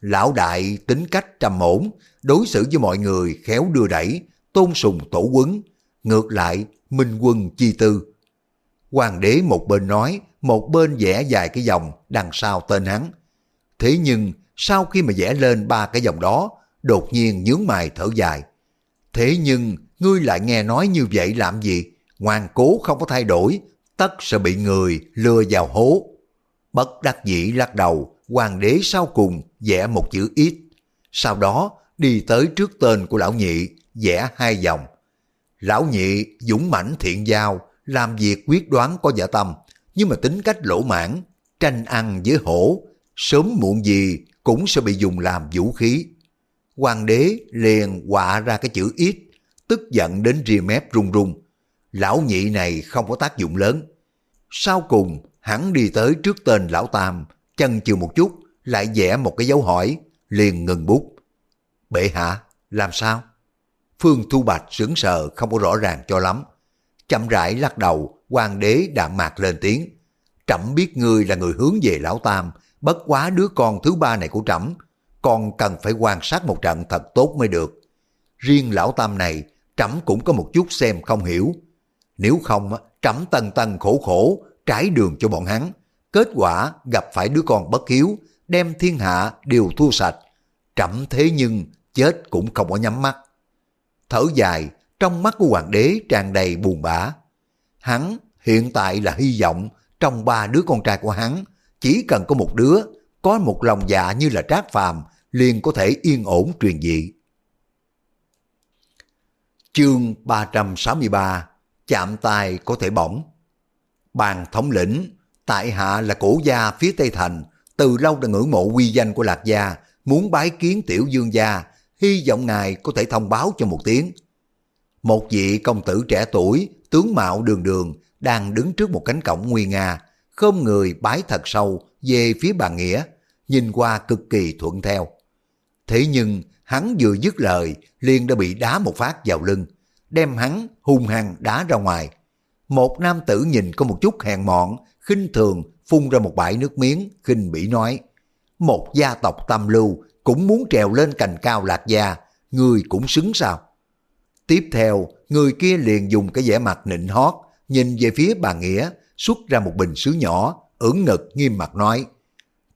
[SPEAKER 1] Lão đại tính cách trầm ổn, đối xử với mọi người khéo đưa đẩy, tôn sùng tổ quấn, ngược lại minh quân chi tư. Hoàng đế một bên nói, một bên vẽ dài cái dòng đằng sau tên hắn. Thế nhưng sau khi mà vẽ lên ba cái dòng đó, đột nhiên nhướng mày thở dài. Thế nhưng ngươi lại nghe nói như vậy làm gì? Ngoan cố không có thay đổi, tất sẽ bị người lừa vào hố. Bất đắc dĩ lắc đầu, hoàng đế sau cùng vẽ một chữ ít. Sau đó đi tới trước tên của lão nhị, vẽ hai dòng. Lão nhị dũng mãnh thiện giao, làm việc quyết đoán có dạ tâm, nhưng mà tính cách lỗ mãn, tranh ăn với hổ, sớm muộn gì cũng sẽ bị dùng làm vũ khí. Hoàng đế liền họa ra cái chữ ít, tức giận đến rìa mép run run. Lão nhị này không có tác dụng lớn. Sau cùng, hắn đi tới trước tên lão Tam, chân chừ một chút, lại vẽ một cái dấu hỏi, liền ngừng bút. Bệ hạ, làm sao? Phương Thu Bạch sững sờ không có rõ ràng cho lắm. Chậm rãi lắc đầu, hoàng đế đạm mạc lên tiếng. Trẫm biết ngươi là người hướng về lão Tam, bất quá đứa con thứ ba này của trẫm còn cần phải quan sát một trận thật tốt mới được. Riêng lão Tam này, trẫm cũng có một chút xem không hiểu. Nếu không, trẫm tần tần khổ khổ, trải đường cho bọn hắn. Kết quả gặp phải đứa con bất hiếu, đem thiên hạ đều thua sạch. Trẫm thế nhưng chết cũng không có nhắm mắt. Thở dài, trong mắt của hoàng đế tràn đầy buồn bã. Hắn hiện tại là hy vọng trong ba đứa con trai của hắn, chỉ cần có một đứa, có một lòng dạ như là trác phàm, liền có thể yên ổn truyền dị. Chương 363 Chạm tay có thể bỏng Bàn thống lĩnh, Tại hạ là cổ gia phía Tây Thành, Từ lâu đã ngưỡng mộ quy danh của Lạc Gia, Muốn bái kiến tiểu dương gia, Hy vọng ngài có thể thông báo cho một tiếng Một vị công tử trẻ tuổi, Tướng mạo đường đường, Đang đứng trước một cánh cổng nguy nga không người bái thật sâu Về phía bà nghĩa Nhìn qua cực kỳ thuận theo Thế nhưng hắn vừa dứt lời liền đã bị đá một phát vào lưng, đem hắn hung hăng đá ra ngoài. Một nam tử nhìn có một chút hèn mọn, khinh thường phun ra một bãi nước miếng, khinh bỉ nói. Một gia tộc tam lưu cũng muốn trèo lên cành cao lạc gia, người cũng xứng sao? Tiếp theo, người kia liền dùng cái vẻ mặt nịnh hót, nhìn về phía bà Nghĩa, xuất ra một bình sứ nhỏ, ưỡn ngực nghiêm mặt nói,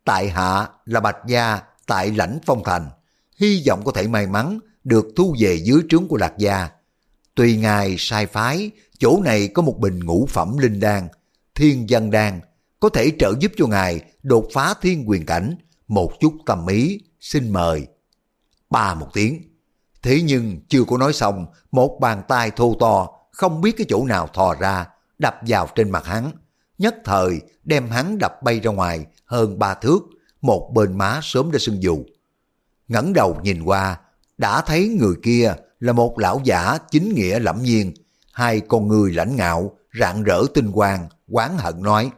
[SPEAKER 1] Tại hạ là Bạch Gia, tại lãnh phong thành, hy vọng có thể may mắn được thu về dưới trướng của Lạc Gia. Tùy ngài sai phái, chỗ này có một bình ngũ phẩm linh đan, thiên dân đan, có thể trợ giúp cho ngài đột phá thiên quyền cảnh, một chút tâm ý, xin mời. Ba một tiếng. Thế nhưng chưa có nói xong, một bàn tay thô to, không biết cái chỗ nào thò ra, đập vào trên mặt hắn. Nhất thời đem hắn đập bay ra ngoài hơn ba thước, một bên má sớm đã sưng dù. ngẩng đầu nhìn qua, đã thấy người kia là một lão giả chính nghĩa lẫm nhiên, hai con người lãnh ngạo, rạng rỡ tinh quang, quán hận nói.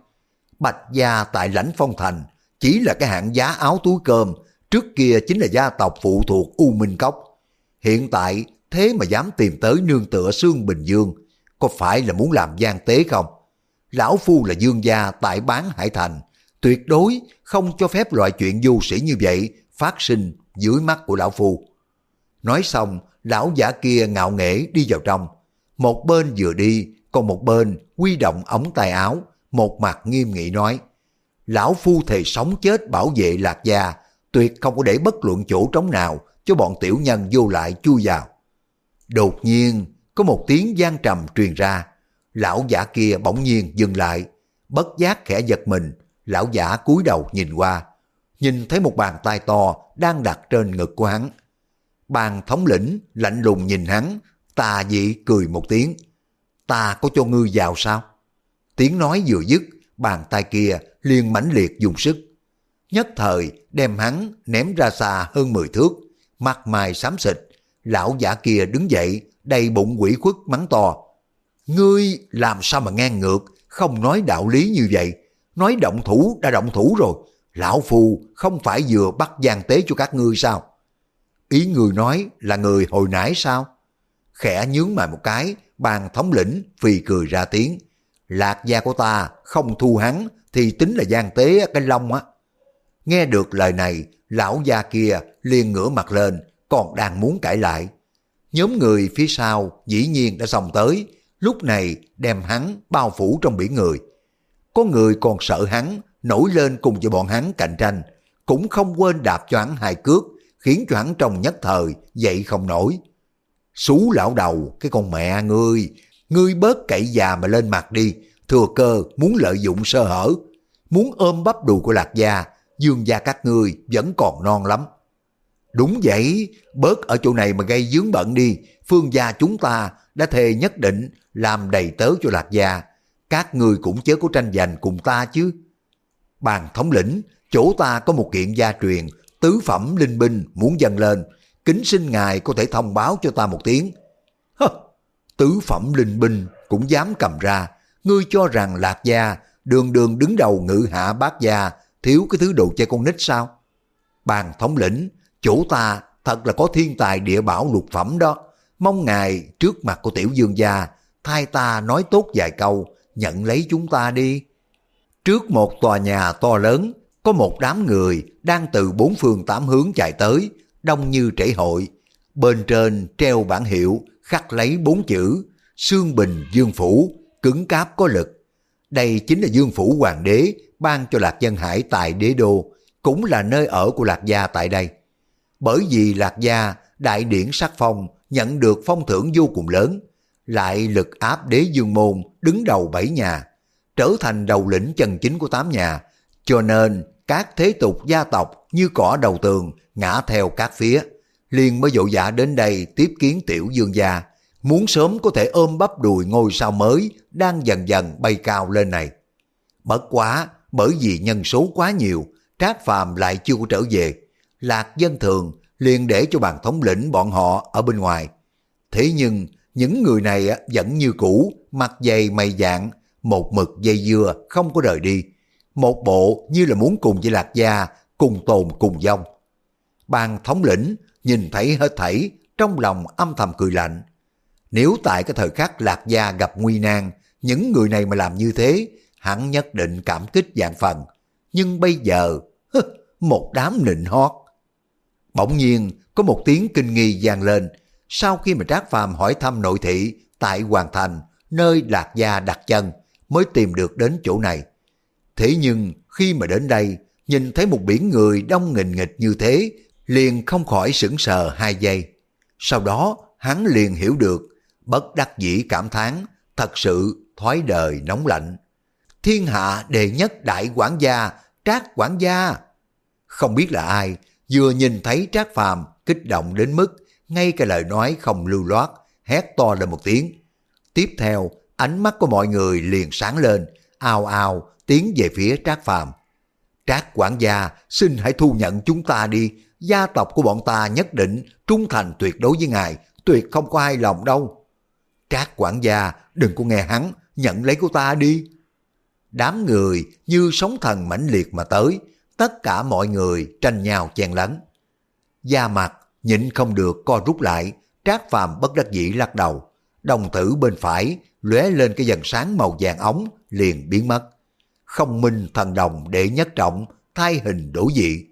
[SPEAKER 1] Bạch gia tại lãnh phong thành, chỉ là cái hạng giá áo túi cơm, trước kia chính là gia tộc phụ thuộc U Minh Cốc. Hiện tại thế mà dám tìm tới nương tựa xương Bình Dương, có phải là muốn làm gian tế không? Lão Phu là dương gia tại bán Hải Thành, tuyệt đối không cho phép loại chuyện vô sĩ như vậy phát sinh dưới mắt của Lão Phu. Nói xong, lão giả kia ngạo nghễ đi vào trong. Một bên vừa đi, còn một bên quy động ống tay áo, một mặt nghiêm nghị nói, Lão Phu thề sống chết bảo vệ lạc gia, tuyệt không có để bất luận chỗ trống nào cho bọn tiểu nhân vô lại chui vào. Đột nhiên, có một tiếng gian trầm truyền ra, lão giả kia bỗng nhiên dừng lại, bất giác khẽ giật mình, lão giả cúi đầu nhìn qua, nhìn thấy một bàn tay to đang đặt trên ngực của hắn. Bàn thống lĩnh lạnh lùng nhìn hắn, tà dị cười một tiếng. Ta có cho ngươi vào sao? Tiếng nói vừa dứt, bàn tay kia liền mãnh liệt dùng sức. Nhất thời đem hắn ném ra xa hơn 10 thước, mặt mày xám xịt. Lão giả kia đứng dậy, đầy bụng quỷ khuất mắng to. Ngươi làm sao mà ngang ngược, không nói đạo lý như vậy. Nói động thủ đã động thủ rồi. Lão Phu không phải vừa bắt gian tế cho các ngươi sao? Ý người nói là người hồi nãy sao? Khẽ nhướng mày một cái, bàn thống lĩnh phì cười ra tiếng. Lạc gia của ta không thu hắn thì tính là gian tế cái lông á. Nghe được lời này, lão gia kia liền ngửa mặt lên, còn đang muốn cãi lại. Nhóm người phía sau dĩ nhiên đã xông tới, lúc này đem hắn bao phủ trong biển người. Có người còn sợ hắn, nổi lên cùng với bọn hắn cạnh tranh, cũng không quên đạp cho hắn hai cước, khiến cho hắn trong nhất thời dậy không nổi. Xú lão đầu, cái con mẹ ngươi, ngươi bớt cậy già mà lên mặt đi, thừa cơ muốn lợi dụng sơ hở, muốn ôm bắp đùi của lạc gia, dương gia các ngươi vẫn còn non lắm. Đúng vậy, bớt ở chỗ này mà gây dướng bận đi, phương gia chúng ta đã thề nhất định làm đầy tớ cho lạc gia, các người cũng chớ có tranh giành cùng ta chứ. Bàn thống lĩnh, chỗ ta có một kiện gia truyền, tứ phẩm linh binh muốn dâng lên, kính xin ngài có thể thông báo cho ta một tiếng. Hơ, tứ phẩm linh binh cũng dám cầm ra, ngươi cho rằng lạc gia đường đường đứng đầu ngự hạ bát gia thiếu cái thứ đồ chơi con nít sao? Bàn thống lĩnh, chủ ta thật là có thiên tài địa bảo lục phẩm đó. Mong ngài trước mặt của tiểu dương gia thay ta nói tốt vài câu, nhận lấy chúng ta đi. Trước một tòa nhà to lớn, có một đám người đang từ bốn phương tám hướng chạy tới, đông như trễ hội. Bên trên treo bản hiệu khắc lấy bốn chữ Sương Bình Dương Phủ, cứng cáp có lực. Đây chính là Dương Phủ Hoàng đế ban cho Lạc Dân Hải tại đế đô, cũng là nơi ở của Lạc Gia tại đây. Bởi vì Lạc Gia đại điển sắc phong nhận được phong thưởng vô cùng lớn, lại lực áp đế dương môn đứng đầu bảy nhà, trở thành đầu lĩnh chân chính của tám nhà, cho nên các thế tục gia tộc như cỏ đầu tường ngã theo các phía, liền mới dội dạ đến đây tiếp kiến tiểu dương gia, muốn sớm có thể ôm bắp đùi ngôi sao mới đang dần dần bay cao lên này. Bất quá, bởi vì nhân số quá nhiều, Trác Phàm lại chưa có trở về. Lạc dân thường liền để cho bàn thống lĩnh bọn họ ở bên ngoài. Thế nhưng, những người này vẫn như cũ, mặt dày mày dạng, một mực dây dưa không có rời đi. Một bộ như là muốn cùng với Lạc Gia cùng tồn cùng dông. Bàn thống lĩnh nhìn thấy hết thảy, trong lòng âm thầm cười lạnh. Nếu tại cái thời khắc Lạc Gia gặp nguy nan, những người này mà làm như thế, hắn nhất định cảm kích dạng phần. Nhưng bây giờ, một đám nịnh hót. Bỗng nhiên, có một tiếng kinh nghi vang lên, sau khi mà Trác Phàm hỏi thăm nội thị tại Hoàng Thành, nơi Lạc Gia đặt chân, mới tìm được đến chỗ này. Thế nhưng khi mà đến đây, nhìn thấy một biển người đông nghìn nghịch như thế, liền không khỏi sững sờ hai giây. Sau đó, hắn liền hiểu được, bất đắc dĩ cảm thán, thật sự thoái đời nóng lạnh. Thiên hạ đệ nhất đại quản gia, trác quản gia. Không biết là ai, vừa nhìn thấy trác phàm kích động đến mức ngay cả lời nói không lưu loát, hét to lên một tiếng. Tiếp theo, ánh mắt của mọi người liền sáng lên, ào ào tiến về phía Trác Phàm. Trác quản gia, xin hãy thu nhận chúng ta đi, gia tộc của bọn ta nhất định trung thành tuyệt đối với ngài, tuyệt không có ai lòng đâu. Trác quản gia, đừng có nghe hắn, nhận lấy của ta đi. Đám người như sóng thần mãnh liệt mà tới, tất cả mọi người tranh nhau chen lấn. Da mặt nhịn không được co rút lại, Trác Phàm bất đắc dĩ lắc đầu. Đồng tử bên phải lóe lên cái dần sáng màu vàng ống liền biến mất. Không minh thần đồng để nhất trọng, thay hình đổi dị.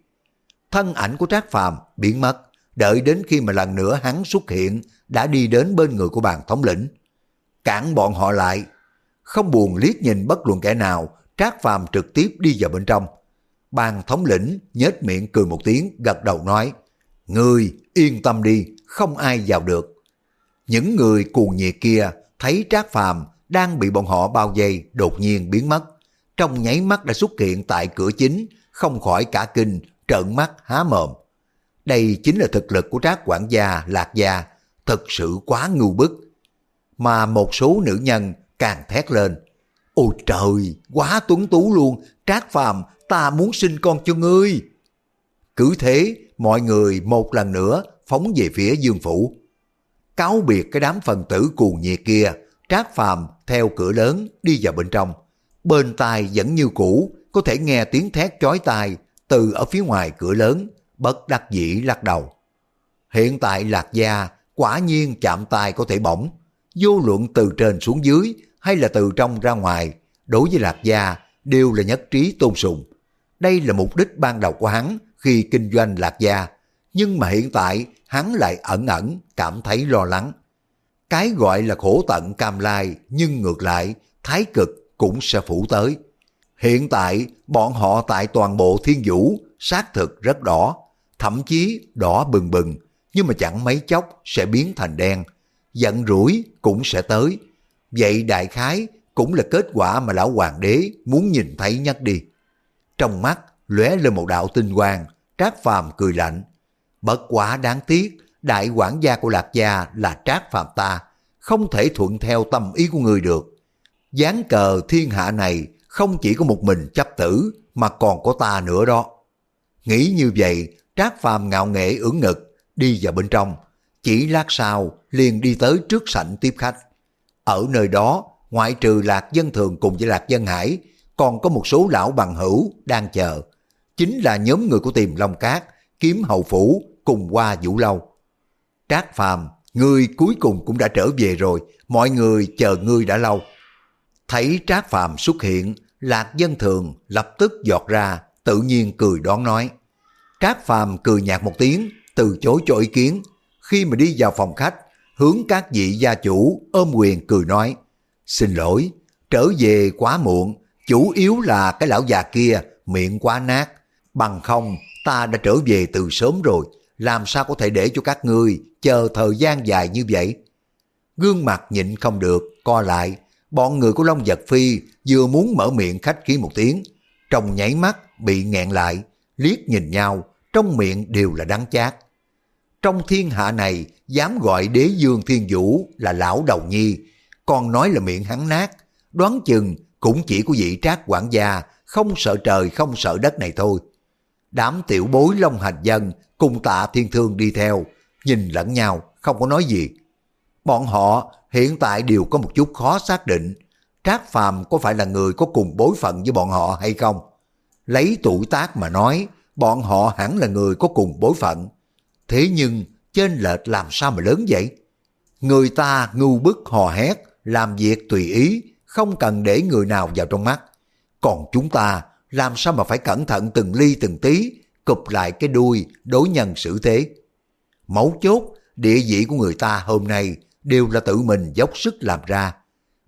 [SPEAKER 1] Thân ảnh của Trác Phàm biến mất, đợi đến khi mà lần nữa hắn xuất hiện đã đi đến bên người của bàn thống lĩnh. Cản bọn họ lại, không buồn liếc nhìn bất luận kẻ nào, Trác Phàm trực tiếp đi vào bên trong. Bàn thống lĩnh nhếch miệng cười một tiếng gật đầu nói, người yên tâm đi, không ai vào được. Những người cuồng nhiệt kia thấy Trác Phàm đang bị bọn họ bao vây đột nhiên biến mất. Trong nháy mắt đã xuất hiện tại cửa chính, không khỏi cả kinh, trợn mắt há mồm. Đây chính là thực lực của Trác quản gia Lạc Gia, thật sự quá ngu bức. Mà một số nữ nhân càng thét lên. Ôi trời, quá tuấn tú luôn, Trác Phàm ta muốn sinh con cho ngươi. Cứ thế, mọi người một lần nữa phóng về phía Dương Phủ. Cáo biệt cái đám phần tử cuồng nhiệt kia, Trác Phàm theo cửa lớn đi vào bên trong. Bên tai vẫn như cũ, có thể nghe tiếng thét chói tai từ ở phía ngoài cửa lớn, bất đắc dĩ lắc đầu. Hiện tại Lạc Gia quả nhiên chạm tay có thể bỏng, vô luận từ trên xuống dưới hay là từ trong ra ngoài, đối với Lạc Gia đều là nhất trí tôn sùng. Đây là mục đích ban đầu của hắn khi kinh doanh Lạc Gia, nhưng mà hiện tại hắn lại ẩn ẩn cảm thấy lo lắng. Cái gọi là khổ tận cam lai nhưng ngược lại thái cực cũng sẽ phủ tới. Hiện tại bọn họ tại toàn bộ thiên vũ xác thực rất đỏ, thậm chí đỏ bừng bừng, nhưng mà chẳng mấy chốc sẽ biến thành đen. Giận rủi cũng sẽ tới. Vậy đại khái cũng là kết quả mà lão hoàng đế muốn nhìn thấy nhất đi. Trong mắt lóe lên một đạo tinh quang, Trác Phàm cười lạnh. Bất quả đáng tiếc, đại quản gia của Lạc Gia là Trác Phàm ta, không thể thuận theo tâm ý của người được. Gián cờ thiên hạ này không chỉ có một mình chấp tử mà còn có ta nữa đó. Nghĩ như vậy, Trác Phàm ngạo nghễ ưỡn ngực, đi vào bên trong. Chỉ lát sau, liền đi tới trước sảnh tiếp khách. Ở nơi đó, ngoại trừ Lạc Dân Thường cùng với Lạc Dân Hải, còn có một số lão bằng hữu đang chờ. Chính là nhóm người của Tiềm Long Cát, Kiếm Hậu Phủ cùng qua Vũ Lâu. Trác Phàm, người cuối cùng cũng đã trở về rồi, mọi người chờ ngươi đã lâu. Thấy Trác Phàm xuất hiện, Lạc Dân Thường lập tức giọt ra, tự nhiên cười đón nói. Trác Phàm cười nhạt một tiếng, từ chối cho ý kiến. Khi mà đi vào phòng khách, hướng các vị gia chủ ôm quyền cười nói. Xin lỗi, trở về quá muộn, chủ yếu là cái lão già kia miệng quá nát. Bằng không, ta đã trở về từ sớm rồi, làm sao có thể để cho các ngươi chờ thời gian dài như vậy? Gương mặt nhịn không được, co lại, bọn người của Long Giật Phi vừa muốn mở miệng khách khí một tiếng, trong nháy mắt bị nghẹn lại, liếc nhìn nhau, trong miệng đều là đắng chát. Trong thiên hạ này, dám gọi đế dương thiên vũ là lão đầu nhi, còn nói là miệng hắn nát, đoán chừng cũng chỉ có vị trác quản gia, không sợ trời không sợ đất này thôi. Đám tiểu bối Long Hành Dân cùng tạ thiên thương đi theo, nhìn lẫn nhau, không có nói gì. Bọn họ hiện tại đều có một chút khó xác định Trác Phàm có phải là người có cùng bối phận với bọn họ hay không? Lấy tuổi tác mà nói, bọn họ hẳn là người có cùng bối phận. Thế nhưng, trên lệch làm sao mà lớn vậy? Người ta ngu bức hò hét, làm việc tùy ý, không cần để người nào vào trong mắt. Còn chúng ta, làm sao mà phải cẩn thận từng ly từng tí, cụp lại cái đuôi, đối nhân xử thế. Mấu chốt địa vị của người ta hôm nay đều là tự mình dốc sức làm ra.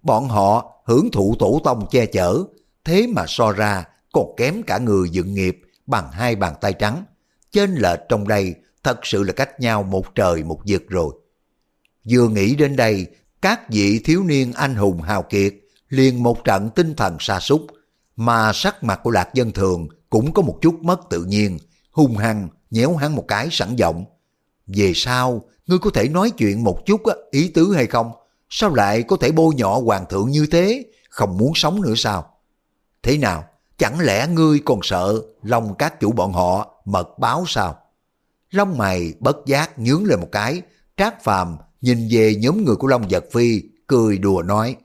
[SPEAKER 1] Bọn họ hưởng thụ tổ tông che chở, thế mà so ra còn kém cả người dựng nghiệp bằng hai bàn tay trắng. Trên lệch trong đây thật sự là cách nhau một trời một vực rồi. Vừa nghĩ đến đây, các vị thiếu niên anh hùng hào kiệt liền một trận tinh thần sa sút mà sắc mặt của Lạc Dân Thường cũng có một chút mất tự nhiên, hung hăng nhéo hắn một cái sẵn giọng. Về sau, ngươi có thể nói chuyện một chút ý tứ hay không? Sao lại có thể bôi nhọ hoàng thượng như thế? Không muốn sống nữa sao? Thế nào? Chẳng lẽ ngươi còn sợ lòng các chủ bọn họ mật báo sao? Long mày bất giác nhướng lên một cái, trác phàm nhìn về nhóm người của Long Giật Phi, cười đùa nói.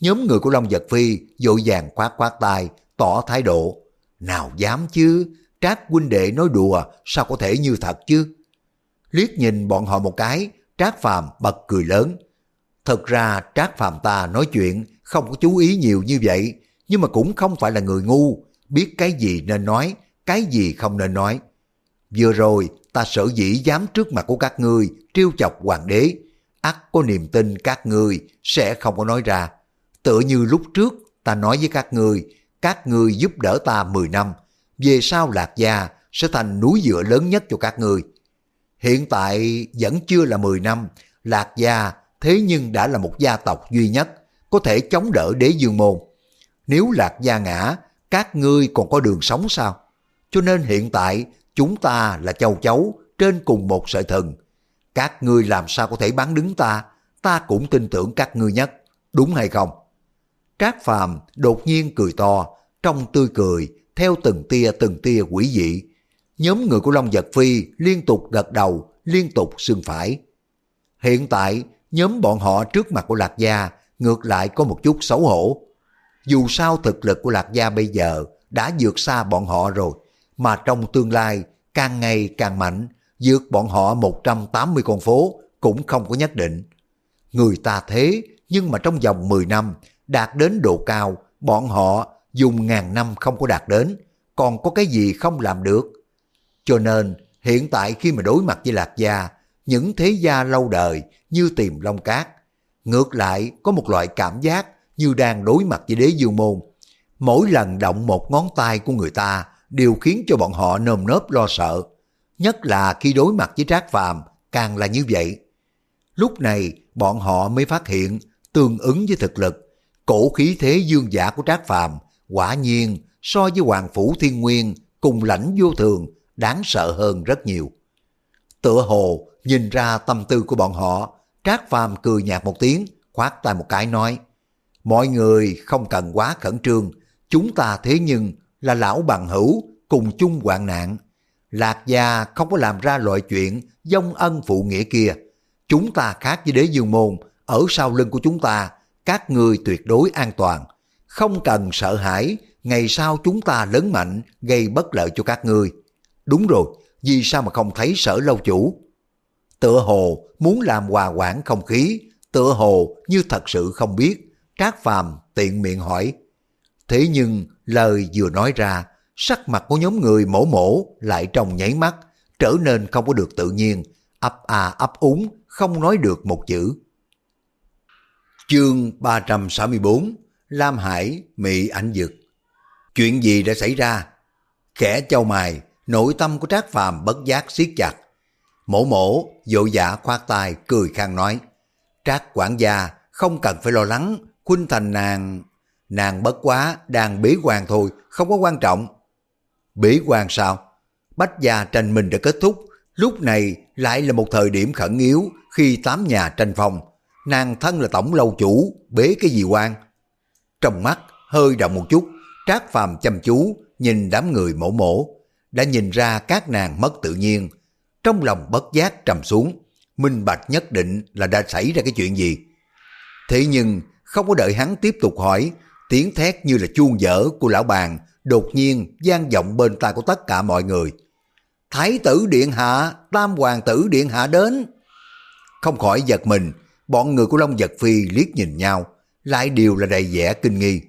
[SPEAKER 1] Nhóm người của Long Giật Phi dội vàng khoát khoát tay, tỏ thái độ. Nào dám chứ, trác huynh đệ nói đùa, sao có thể như thật chứ? Liếc nhìn bọn họ một cái, trác phàm bật cười lớn. Thật ra trác phàm ta nói chuyện không có chú ý nhiều như vậy, nhưng mà cũng không phải là người ngu, biết cái gì nên nói, cái gì không nên nói. Vừa rồi ta sở dĩ dám trước mặt của các ngươi trêu chọc hoàng đế, ắt có niềm tin các ngươi sẽ không có nói ra. Tựa như lúc trước ta nói với các ngươi, các ngươi giúp đỡ ta 10 năm, về sau Lạc Gia sẽ thành núi dựa lớn nhất cho các ngươi. Hiện tại vẫn chưa là 10 năm, Lạc Gia thế nhưng đã là một gia tộc duy nhất có thể chống đỡ đế dương môn. Nếu Lạc Gia ngã, các ngươi còn có đường sống sao? Cho nên hiện tại chúng ta là châu chấu trên cùng một sợi thần. Các ngươi làm sao có thể bán đứng ta, ta cũng tin tưởng các ngươi nhất, đúng hay không? Trác Phàm đột nhiên cười to, trong tươi cười, theo từng tia từng tia quỷ dị. Nhóm người của Long Giật Phi liên tục gật đầu, liên tục xương phải. Hiện tại, nhóm bọn họ trước mặt của Lạc Gia ngược lại có một chút xấu hổ. Dù sao thực lực của Lạc Gia bây giờ đã vượt xa bọn họ rồi, mà trong tương lai càng ngày càng mạnh, vượt bọn họ 180 con phố cũng không có nhất định. Người ta thế, nhưng mà trong vòng 10 năm, đạt đến độ cao, bọn họ dùng ngàn năm không có đạt đến, còn có cái gì không làm được. Cho nên, hiện tại khi mà đối mặt với Lạc Gia, những thế gia lâu đời như tìm long cát, ngược lại có một loại cảm giác như đang đối mặt với đế dương môn. Mỗi lần động một ngón tay của người ta đều khiến cho bọn họ nơm nớp lo sợ. Nhất là khi đối mặt với Trác Phàm càng là như vậy. Lúc này bọn họ mới phát hiện tương ứng với thực lực, cổ khí thế dương giả của Trác Phàm quả nhiên so với Hoàng Phủ Thiên Nguyên cùng lãnh vô thường đáng sợ hơn rất nhiều. Tựa hồ nhìn ra tâm tư của bọn họ, Trác Phàm cười nhạt một tiếng, khoát tay một cái nói, mọi người không cần quá khẩn trương, chúng ta thế nhưng là lão bằng hữu cùng chung hoạn nạn. Lạc gia không có làm ra loại chuyện dông ân phụ nghĩa kia. Chúng ta khác với đế dương môn, ở sau lưng của chúng ta, các người tuyệt đối an toàn. Không cần sợ hãi, ngày sau chúng ta lớn mạnh gây bất lợi cho các ngươi. Đúng rồi, vì sao mà không thấy sở lâu chủ? Tựa hồ muốn làm hòa quản không khí, tựa hồ như thật sự không biết. Trác Phàm tiện miệng hỏi. Thế nhưng lời vừa nói ra, sắc mặt của nhóm người mổ mổ lại trong nháy mắt, trở nên không có được tự nhiên, ấp à ấp úng, không nói được một chữ. Chương 364 Lam Hải, Mỹ Ảnh Dực Chuyện gì đã xảy ra? Khẽ châu mài, nội tâm của Trác Phàm bất giác siết chặt. Mổ mổ, dỗ dạ khoát tay, cười khang nói. Trác quản gia, không cần phải lo lắng, Khuynh Thành nàng... Nàng bất quá, đang bế quan thôi, không có quan trọng. Bế quan sao? Bách gia tranh mình đã kết thúc, lúc này lại là một thời điểm khẩn yếu khi tám nhà tranh phòng. Nàng thân là tổng lâu chủ, bế cái gì quan? Trong mắt, hơi động một chút, trác phàm chăm chú, nhìn đám người mổ mổ, đã nhìn ra các nàng mất tự nhiên. Trong lòng bất giác trầm xuống, minh bạch nhất định là đã xảy ra cái chuyện gì. Thế nhưng, không có đợi hắn tiếp tục hỏi, tiếng thét như là chuông dở của lão bàn đột nhiên gian vọng bên tai của tất cả mọi người. Thái tử điện hạ, tam hoàng tử điện hạ đến. Không khỏi giật mình, bọn người của Long Giật Phi liếc nhìn nhau, lại đều là đầy vẻ kinh nghi.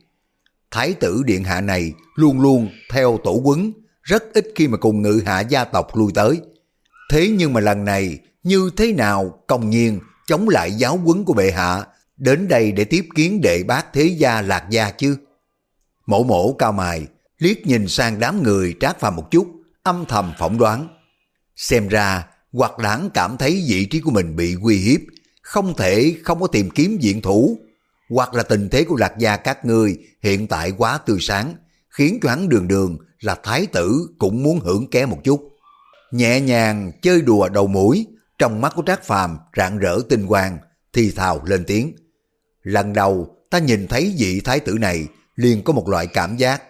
[SPEAKER 1] Thái tử điện hạ này luôn luôn theo tổ quấn, rất ít khi mà cùng ngự hạ gia tộc lui tới. Thế nhưng mà lần này, như thế nào công nhiên chống lại giáo quấn của bệ hạ, đến đây để tiếp kiến đệ bác thế gia lạc gia chứ? Mổ mổ cao mài, liếc nhìn sang đám người trác phàm một chút, âm thầm phỏng đoán. Xem ra, hoặc lãng cảm thấy vị trí của mình bị uy hiếp, không thể không có tìm kiếm diện thủ, hoặc là tình thế của lạc gia các ngươi hiện tại quá tươi sáng, khiến cho hắn đường đường là thái tử cũng muốn hưởng ké một chút. Nhẹ nhàng chơi đùa đầu mũi, trong mắt của Trác Phàm rạng rỡ tinh quang, thì thào lên tiếng. Lần đầu ta nhìn thấy vị thái tử này liền có một loại cảm giác.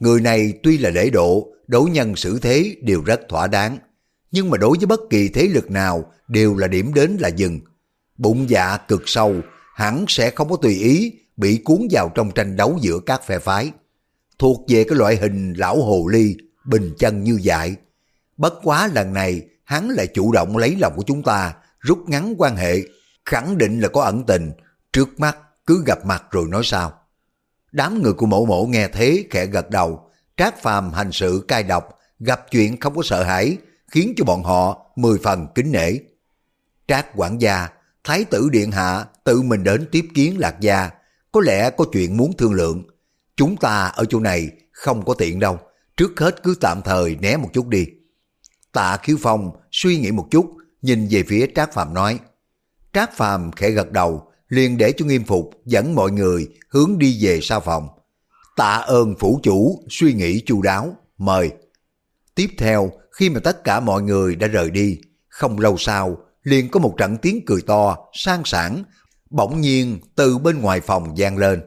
[SPEAKER 1] Người này tuy là lễ độ, đối nhân xử thế đều rất thỏa đáng, nhưng mà đối với bất kỳ thế lực nào đều là điểm đến là dừng. Bụng dạ cực sâu, hẳn sẽ không có tùy ý bị cuốn vào trong tranh đấu giữa các phe phái. Thuộc về cái loại hình lão hồ ly, bình chân như vậy. Bất quá lần này, hắn lại chủ động lấy lòng của chúng ta, rút ngắn quan hệ, khẳng định là có ẩn tình, trước mắt cứ gặp mặt rồi nói sao. Đám người của mẫu mẫu nghe thế khẽ gật đầu, trác phàm hành sự cai độc, gặp chuyện không có sợ hãi, khiến cho bọn họ mười phần kính nể. Trác quản gia, thái tử điện hạ tự mình đến tiếp kiến lạc gia, có lẽ có chuyện muốn thương lượng. Chúng ta ở chỗ này không có tiện đâu, trước hết cứ tạm thời né một chút đi. Tạ khiếu phong suy nghĩ một chút, nhìn về phía Trác Phàm nói. Trác Phàm khẽ gật đầu, liền để cho nghiêm phục dẫn mọi người hướng đi về sau phòng. Tạ ơn phủ chủ, suy nghĩ chu đáo, mời. Tiếp theo, khi mà tất cả mọi người đã rời đi, không lâu sau, liền có một trận tiếng cười to, sang sảng, bỗng nhiên từ bên ngoài phòng vang lên.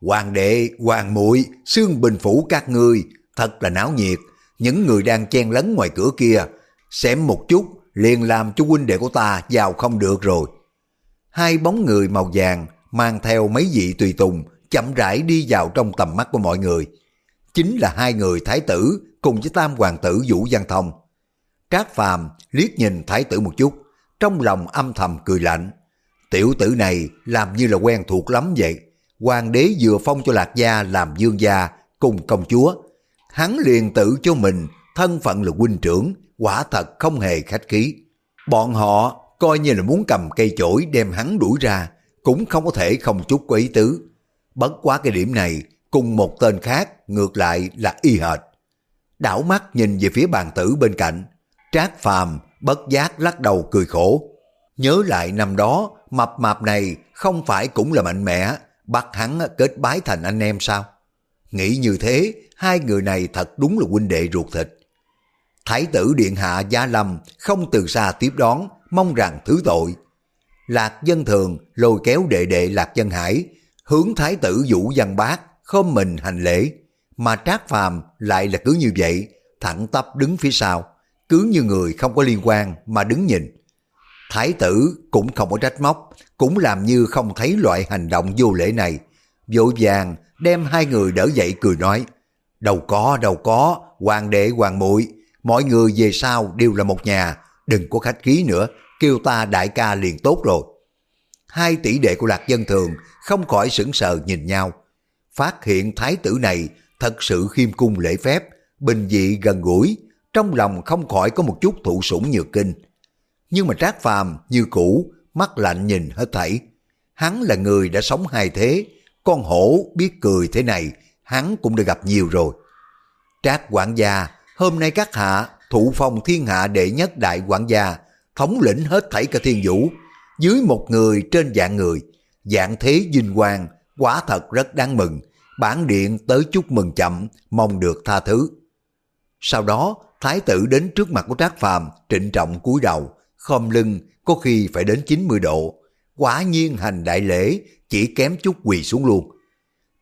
[SPEAKER 1] Hoàng đệ, hoàng muội xương bình phủ các ngươi, thật là náo nhiệt, những người đang chen lấn ngoài cửa kia, xem một chút liền làm cho huynh đệ của ta vào không được rồi. Hai bóng người màu vàng mang theo mấy vị tùy tùng chậm rãi đi vào trong tầm mắt của mọi người. Chính là hai người thái tử cùng với tam hoàng tử Vũ Văn Thông. Trác Phàm liếc nhìn thái tử một chút, trong lòng âm thầm cười lạnh. Tiểu tử này làm như là quen thuộc lắm vậy. Hoàng đế vừa phong cho Lạc Gia làm dương gia cùng công chúa. Hắn liền tự cho mình thân phận là huynh trưởng, quả thật không hề khách khí. Bọn họ coi như là muốn cầm cây chổi đem hắn đuổi ra, cũng không có thể không chút có ý tứ. Bất quá cái điểm này, cùng một tên khác ngược lại là y hệt. Đảo mắt nhìn về phía bàn tử bên cạnh, trác phàm bất giác lắc đầu cười khổ. Nhớ lại năm đó, mập mạp này không phải cũng là mạnh mẽ, bắt hắn kết bái thành anh em sao? Nghĩ như thế, hai người này thật đúng là huynh đệ ruột thịt. Thái tử Điện Hạ Gia Lâm không từ xa tiếp đón, mong rằng thứ tội. Lạc dân thường lôi kéo đệ đệ Lạc dân hải, hướng Thái tử Vũ Văn Bác khom mình hành lễ, mà Trác Phàm lại là cứ như vậy, thẳng tắp đứng phía sau, cứ như người không có liên quan mà đứng nhìn. Thái tử cũng không có trách móc, cũng làm như không thấy loại hành động vô lễ này. Vội vàng đem hai người đỡ dậy cười nói, đâu có, đâu có, hoàng đệ hoàng muội mọi người về sau đều là một nhà, đừng có khách khí nữa, kêu ta đại ca liền tốt rồi. Hai tỷ đệ của Lạc Dân Thường không khỏi sững sờ nhìn nhau, phát hiện thái tử này thật sự khiêm cung lễ phép, bình dị gần gũi, trong lòng không khỏi có một chút thụ sủng nhược kinh. Nhưng mà Trác Phàm như cũ, mắt lạnh nhìn hết thảy. Hắn là người đã sống hai thế, con hổ biết cười thế này, hắn cũng đã gặp nhiều rồi. Trác quản gia, hôm nay các hạ thụ phòng thiên hạ đệ nhất đại quản gia, thống lĩnh hết thảy cả thiên vũ, dưới một người trên dạng người, dạng thế vinh quang, quả thật rất đáng mừng, bản điện tới chúc mừng chậm, mong được tha thứ. Sau đó, thái tử đến trước mặt của Trác Phàm trịnh trọng cúi đầu, khom lưng, có khi phải đến 90 độ. Quả nhiên hành đại lễ, chỉ kém chút quỳ xuống luôn.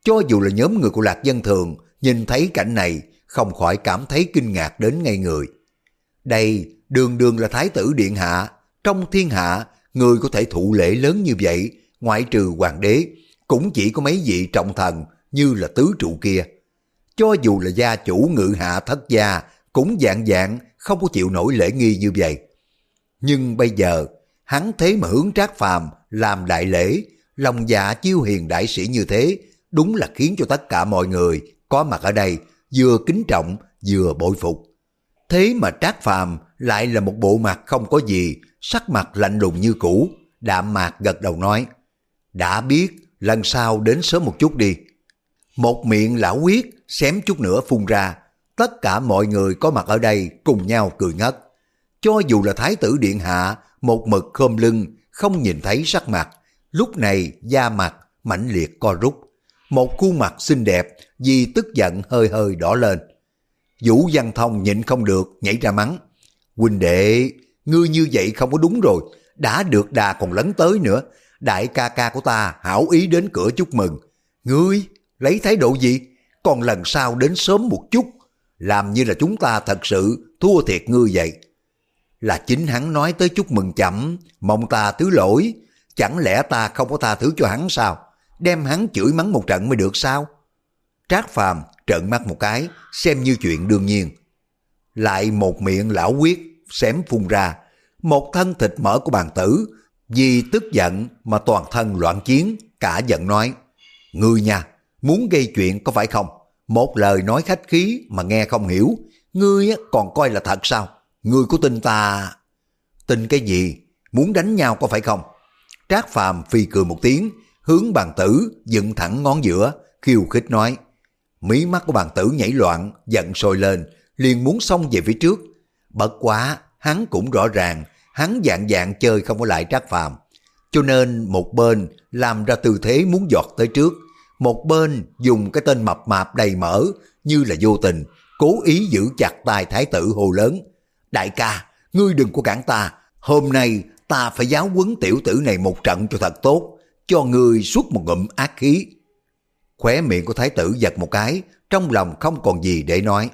[SPEAKER 1] Cho dù là nhóm người của Lạc Dân Thường, nhìn thấy cảnh này, không khỏi cảm thấy kinh ngạc đến ngay người. Đây, đường đường là thái tử điện hạ, trong thiên hạ, người có thể thụ lễ lớn như vậy, ngoại trừ hoàng đế, cũng chỉ có mấy vị trọng thần như là tứ trụ kia. Cho dù là gia chủ ngự hạ thất gia, cũng dạng dạng không có chịu nổi lễ nghi như vậy. Nhưng bây giờ, hắn thế mà hướng trác phàm làm đại lễ, lòng dạ chiêu hiền đại sĩ như thế, đúng là khiến cho tất cả mọi người có mặt ở đây vừa kính trọng vừa bội phục. Thế mà trác phàm lại là một bộ mặt không có gì, sắc mặt lạnh lùng như cũ, đạm mạc gật đầu nói. Đã biết, lần sau đến sớm một chút đi. Một miệng lão quyết, xém chút nữa phun ra, tất cả mọi người có mặt ở đây cùng nhau cười ngất. Cho dù là Thái tử Điện Hạ, một mực khom lưng, không nhìn thấy sắc mặt, lúc này da mặt mãnh liệt co rút. Một khuôn mặt xinh đẹp vì tức giận hơi hơi đỏ lên. Vũ Văn Thông nhịn không được, nhảy ra mắng. Huynh đệ, ngươi như vậy không có đúng rồi, đã được đà còn lấn tới nữa. Đại ca ca của ta hảo ý đến cửa chúc mừng. Ngươi, lấy thái độ gì? Còn lần sau đến sớm một chút, làm như là chúng ta thật sự thua thiệt ngươi vậy. Là chính hắn nói tới chúc mừng chậm, mong ta thứ lỗi, chẳng lẽ ta không có tha thứ cho hắn sao? Đem hắn chửi mắng một trận mới được sao? Trác Phàm trợn mắt một cái, xem như chuyện đương nhiên. Lại một miệng lão quyết, xém phun ra, một thân thịt mỡ của bàn tử, vì tức giận mà toàn thân loạn chiến, cả giận nói, Ngươi nha, muốn gây chuyện có phải không? Một lời nói khách khí mà nghe không hiểu, ngươi còn coi là thật sao? Ngươi của tin ta... Tin cái gì? Muốn đánh nhau có phải không? Trác Phàm phi cười một tiếng, hướng bàn tử dựng thẳng ngón giữa, khiêu khích nói. Mí mắt của bàn tử nhảy loạn, giận sôi lên, liền muốn xông về phía trước. Bất quá, hắn cũng rõ ràng, hắn dạng dạng chơi không có lại Trác Phàm. Cho nên một bên làm ra tư thế muốn giọt tới trước, một bên dùng cái tên mập mạp đầy mỡ như là vô tình, cố ý giữ chặt tay thái tử hồ lớn. Đại ca, ngươi đừng có cản ta, hôm nay ta phải giáo quấn tiểu tử này một trận cho thật tốt, cho ngươi suốt một ngụm ác khí. Khóe miệng của thái tử giật một cái, trong lòng không còn gì để nói.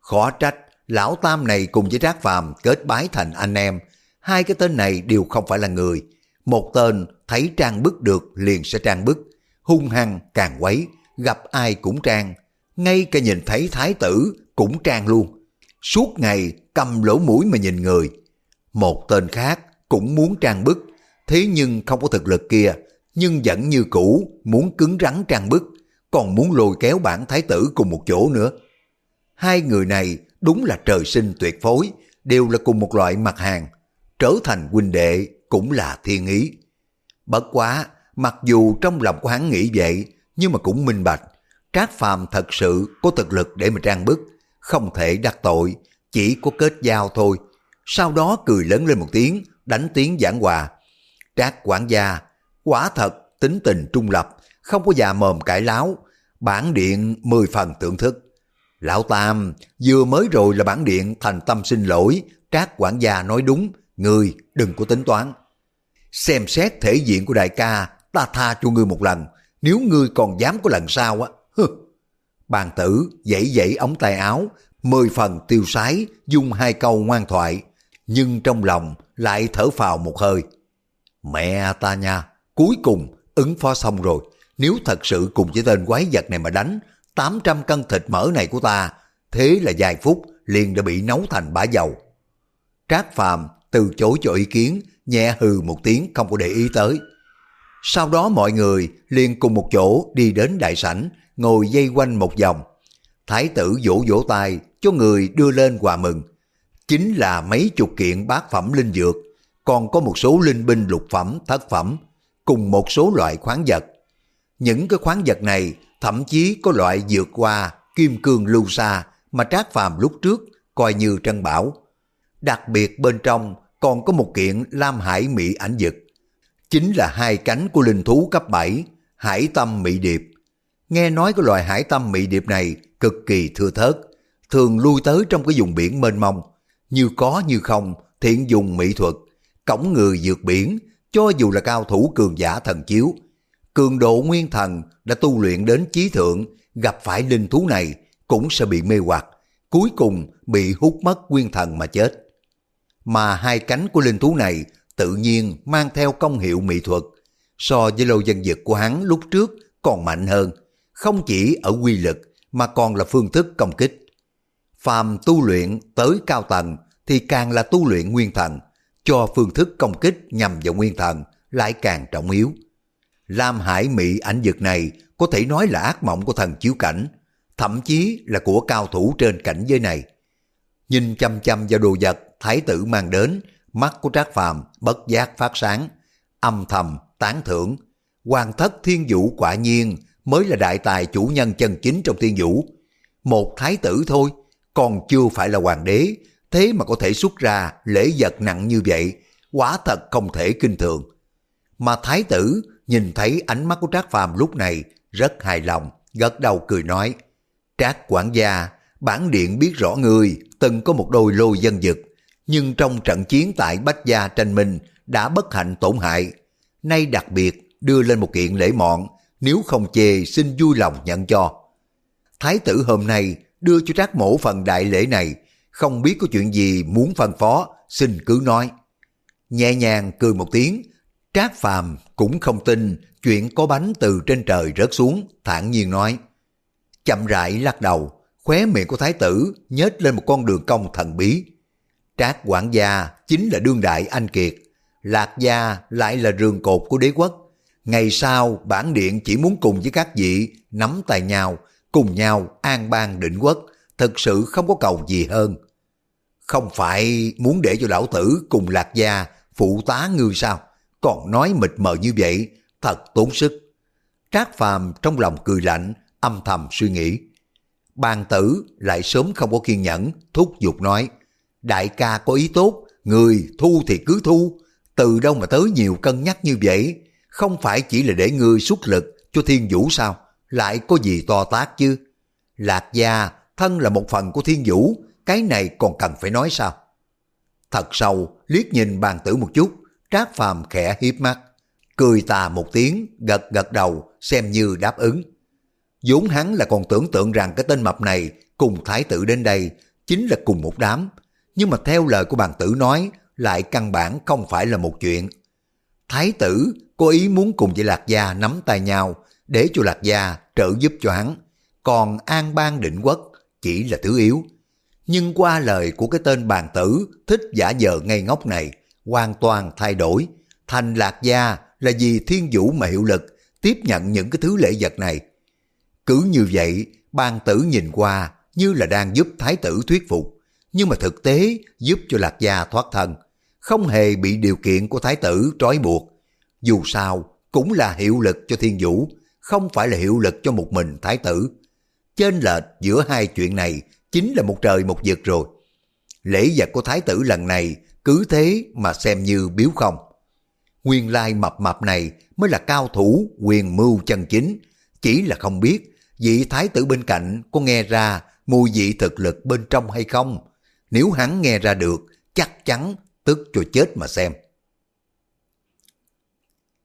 [SPEAKER 1] Khó trách, lão tam này cùng với Trác Phàm kết bái thành anh em, hai cái tên này đều không phải là người. Một tên thấy trang bức được liền sẽ trang bức, hung hăng càng quấy, gặp ai cũng trang, ngay cả nhìn thấy thái tử cũng trang luôn. Suốt ngày cầm lỗ mũi mà nhìn người. Một tên khác cũng muốn trang bức, thế nhưng không có thực lực kia, nhưng vẫn như cũ muốn cứng rắn trang bức, còn muốn lôi kéo bản thái tử cùng một chỗ nữa. Hai người này đúng là trời sinh tuyệt phối, đều là cùng một loại mặt hàng, trở thành huynh đệ cũng là thiên ý. Bất quá, mặc dù trong lòng của hắn nghĩ vậy, nhưng mà cũng minh bạch, Trác Phàm thật sự có thực lực để mà trang bức, không thể đắc tội, chỉ có kết giao thôi. Sau đó cười lớn lên một tiếng, đánh tiếng giảng hòa. Trác quản gia, quả thật tính tình trung lập, không có già mồm cãi láo, bản điện mười phần thưởng thức. Lão Tam, vừa mới rồi là bản điện thành tâm xin lỗi, Trác quản gia nói đúng, người đừng có tính toán. Xem xét thể diện của đại ca, ta tha cho ngươi một lần, nếu ngươi còn dám có lần sau á, hừ. Bàn tử dãy dãy ống tay áo, mười phần tiêu sái, dùng hai câu ngoan thoại, nhưng trong lòng lại thở phào một hơi. Mẹ ta nha, cuối cùng ứng phó xong rồi, nếu thật sự cùng với tên quái vật này mà đánh, 800 cân thịt mỡ này của ta, thế là vài phút liền đã bị nấu thành bã dầu. Trác Phàm từ chối cho ý kiến, nhẹ hừ một tiếng không có để ý tới. Sau đó mọi người liền cùng một chỗ đi đến đại sảnh, ngồi dây quanh một vòng. Thái tử vỗ vỗ tay cho người đưa lên quà mừng. Chính là mấy chục kiện bát phẩm linh dược, còn có một số linh binh lục phẩm, thất phẩm, cùng một số loại khoáng vật. Những cái khoáng vật này thậm chí có loại vượt qua kim cương lưu sa mà Trác Phàm lúc trước coi như trân bảo. Đặc biệt bên trong còn có một kiện Lam Hải Mỹ ảnh dực. Chính là hai cánh của linh thú cấp 7, Hải Tâm mị Điệp. Nghe nói cái loài hải tâm mị điệp này cực kỳ thưa thớt, thường lui tới trong cái vùng biển mênh mông, như có như không, thiện dùng mỹ thuật, cổng người vượt biển, cho dù là cao thủ cường giả thần chiếu. Cường độ nguyên thần đã tu luyện đến chí thượng, gặp phải linh thú này cũng sẽ bị mê hoặc, cuối cùng bị hút mất nguyên thần mà chết. Mà hai cánh của linh thú này tự nhiên mang theo công hiệu mỹ thuật, so với lô dân dực của hắn lúc trước còn mạnh hơn, không chỉ ở quy lực mà còn là phương thức công kích. Phàm tu luyện tới cao tầng thì càng là tu luyện nguyên thần, cho phương thức công kích nhằm vào nguyên thần lại càng trọng yếu. Lam Hải Mỹ ảnh dực này có thể nói là ác mộng của thần chiếu cảnh, thậm chí là của cao thủ trên cảnh giới này. Nhìn chăm chăm vào đồ vật thái tử mang đến, mắt của Trác Phàm bất giác phát sáng, âm thầm tán thưởng. Hoàng thất thiên vũ quả nhiên mới là đại tài chủ nhân chân chính trong thiên vũ. Một thái tử thôi, còn chưa phải là hoàng đế, thế mà có thể xuất ra lễ vật nặng như vậy, quả thật không thể kinh thường. Mà thái tử nhìn thấy ánh mắt của Trác Phàm lúc này rất hài lòng, gật đầu cười nói, Trác quản gia, bản điện biết rõ người từng có một đôi lôi dân dực, nhưng trong trận chiến tại Bách Gia tranh minh đã bất hạnh tổn hại. Nay đặc biệt đưa lên một kiện lễ mọn, nếu không chê xin vui lòng nhận cho. Thái tử hôm nay đưa cho Trác mổ phần đại lễ này, không biết có chuyện gì muốn phân phó, xin cứ nói. Nhẹ nhàng cười một tiếng, Trác Phàm cũng không tin chuyện có bánh từ trên trời rớt xuống, thản nhiên nói. Chậm rãi lắc đầu, khóe miệng của thái tử nhếch lên một con đường cong thần bí. Trác quản gia chính là đương đại anh kiệt, lạc gia lại là rường cột của đế quốc. Ngày sau bản điện chỉ muốn cùng với các vị nắm tay nhau, cùng nhau an bang định quốc, thực sự không có cầu gì hơn. Không phải muốn để cho lão tử cùng lạc gia phụ tá ngươi sao? Còn nói mịt mờ như vậy, thật tốn sức. Trác phàm trong lòng cười lạnh, âm thầm suy nghĩ. Bàn tử lại sớm không có kiên nhẫn, thúc giục nói. Đại ca có ý tốt, người thu thì cứ thu. Từ đâu mà tới nhiều cân nhắc như vậy? Không phải chỉ là để ngươi xuất lực cho thiên vũ sao? Lại có gì to tác chứ? Lạc gia thân là một phần của thiên vũ, cái này còn cần phải nói sao? Thật sâu, liếc nhìn bàn tử một chút, trác phàm khẽ hiếp mắt, cười tà một tiếng, gật gật đầu, xem như đáp ứng vốn hắn là còn tưởng tượng rằng cái tên mập này cùng thái tử đến đây chính là cùng một đám. Nhưng mà theo lời của bàn tử nói lại căn bản không phải là một chuyện. Thái tử có ý muốn cùng với Lạc Gia nắm tay nhau để cho Lạc Gia trợ giúp cho hắn. Còn an bang định quốc chỉ là thứ yếu. Nhưng qua lời của cái tên bàn tử thích giả vờ ngây ngốc này hoàn toàn thay đổi. Thành Lạc Gia là vì thiên vũ mà hiệu lực tiếp nhận những cái thứ lễ vật này. Cứ như vậy, bàn tử nhìn qua như là đang giúp thái tử thuyết phục, nhưng mà thực tế giúp cho lạc gia thoát thân, không hề bị điều kiện của thái tử trói buộc. Dù sao, cũng là hiệu lực cho thiên vũ, không phải là hiệu lực cho một mình thái tử. Trên lệch giữa hai chuyện này chính là một trời một vực rồi. Lễ vật của thái tử lần này cứ thế mà xem như biếu không. Nguyên lai mập mập này mới là cao thủ quyền mưu chân chính, chỉ là không biết vị thái tử bên cạnh có nghe ra mùi vị thực lực bên trong hay không? Nếu hắn nghe ra được, chắc chắn tức cho chết mà xem.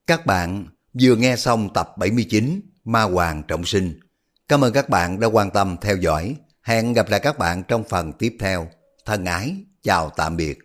[SPEAKER 1] Các bạn vừa nghe xong tập 79 Ma Hoàng Trọng Sinh. Cảm ơn các bạn đã quan tâm theo dõi. Hẹn gặp lại các bạn trong phần tiếp theo. Thân ái, chào tạm biệt.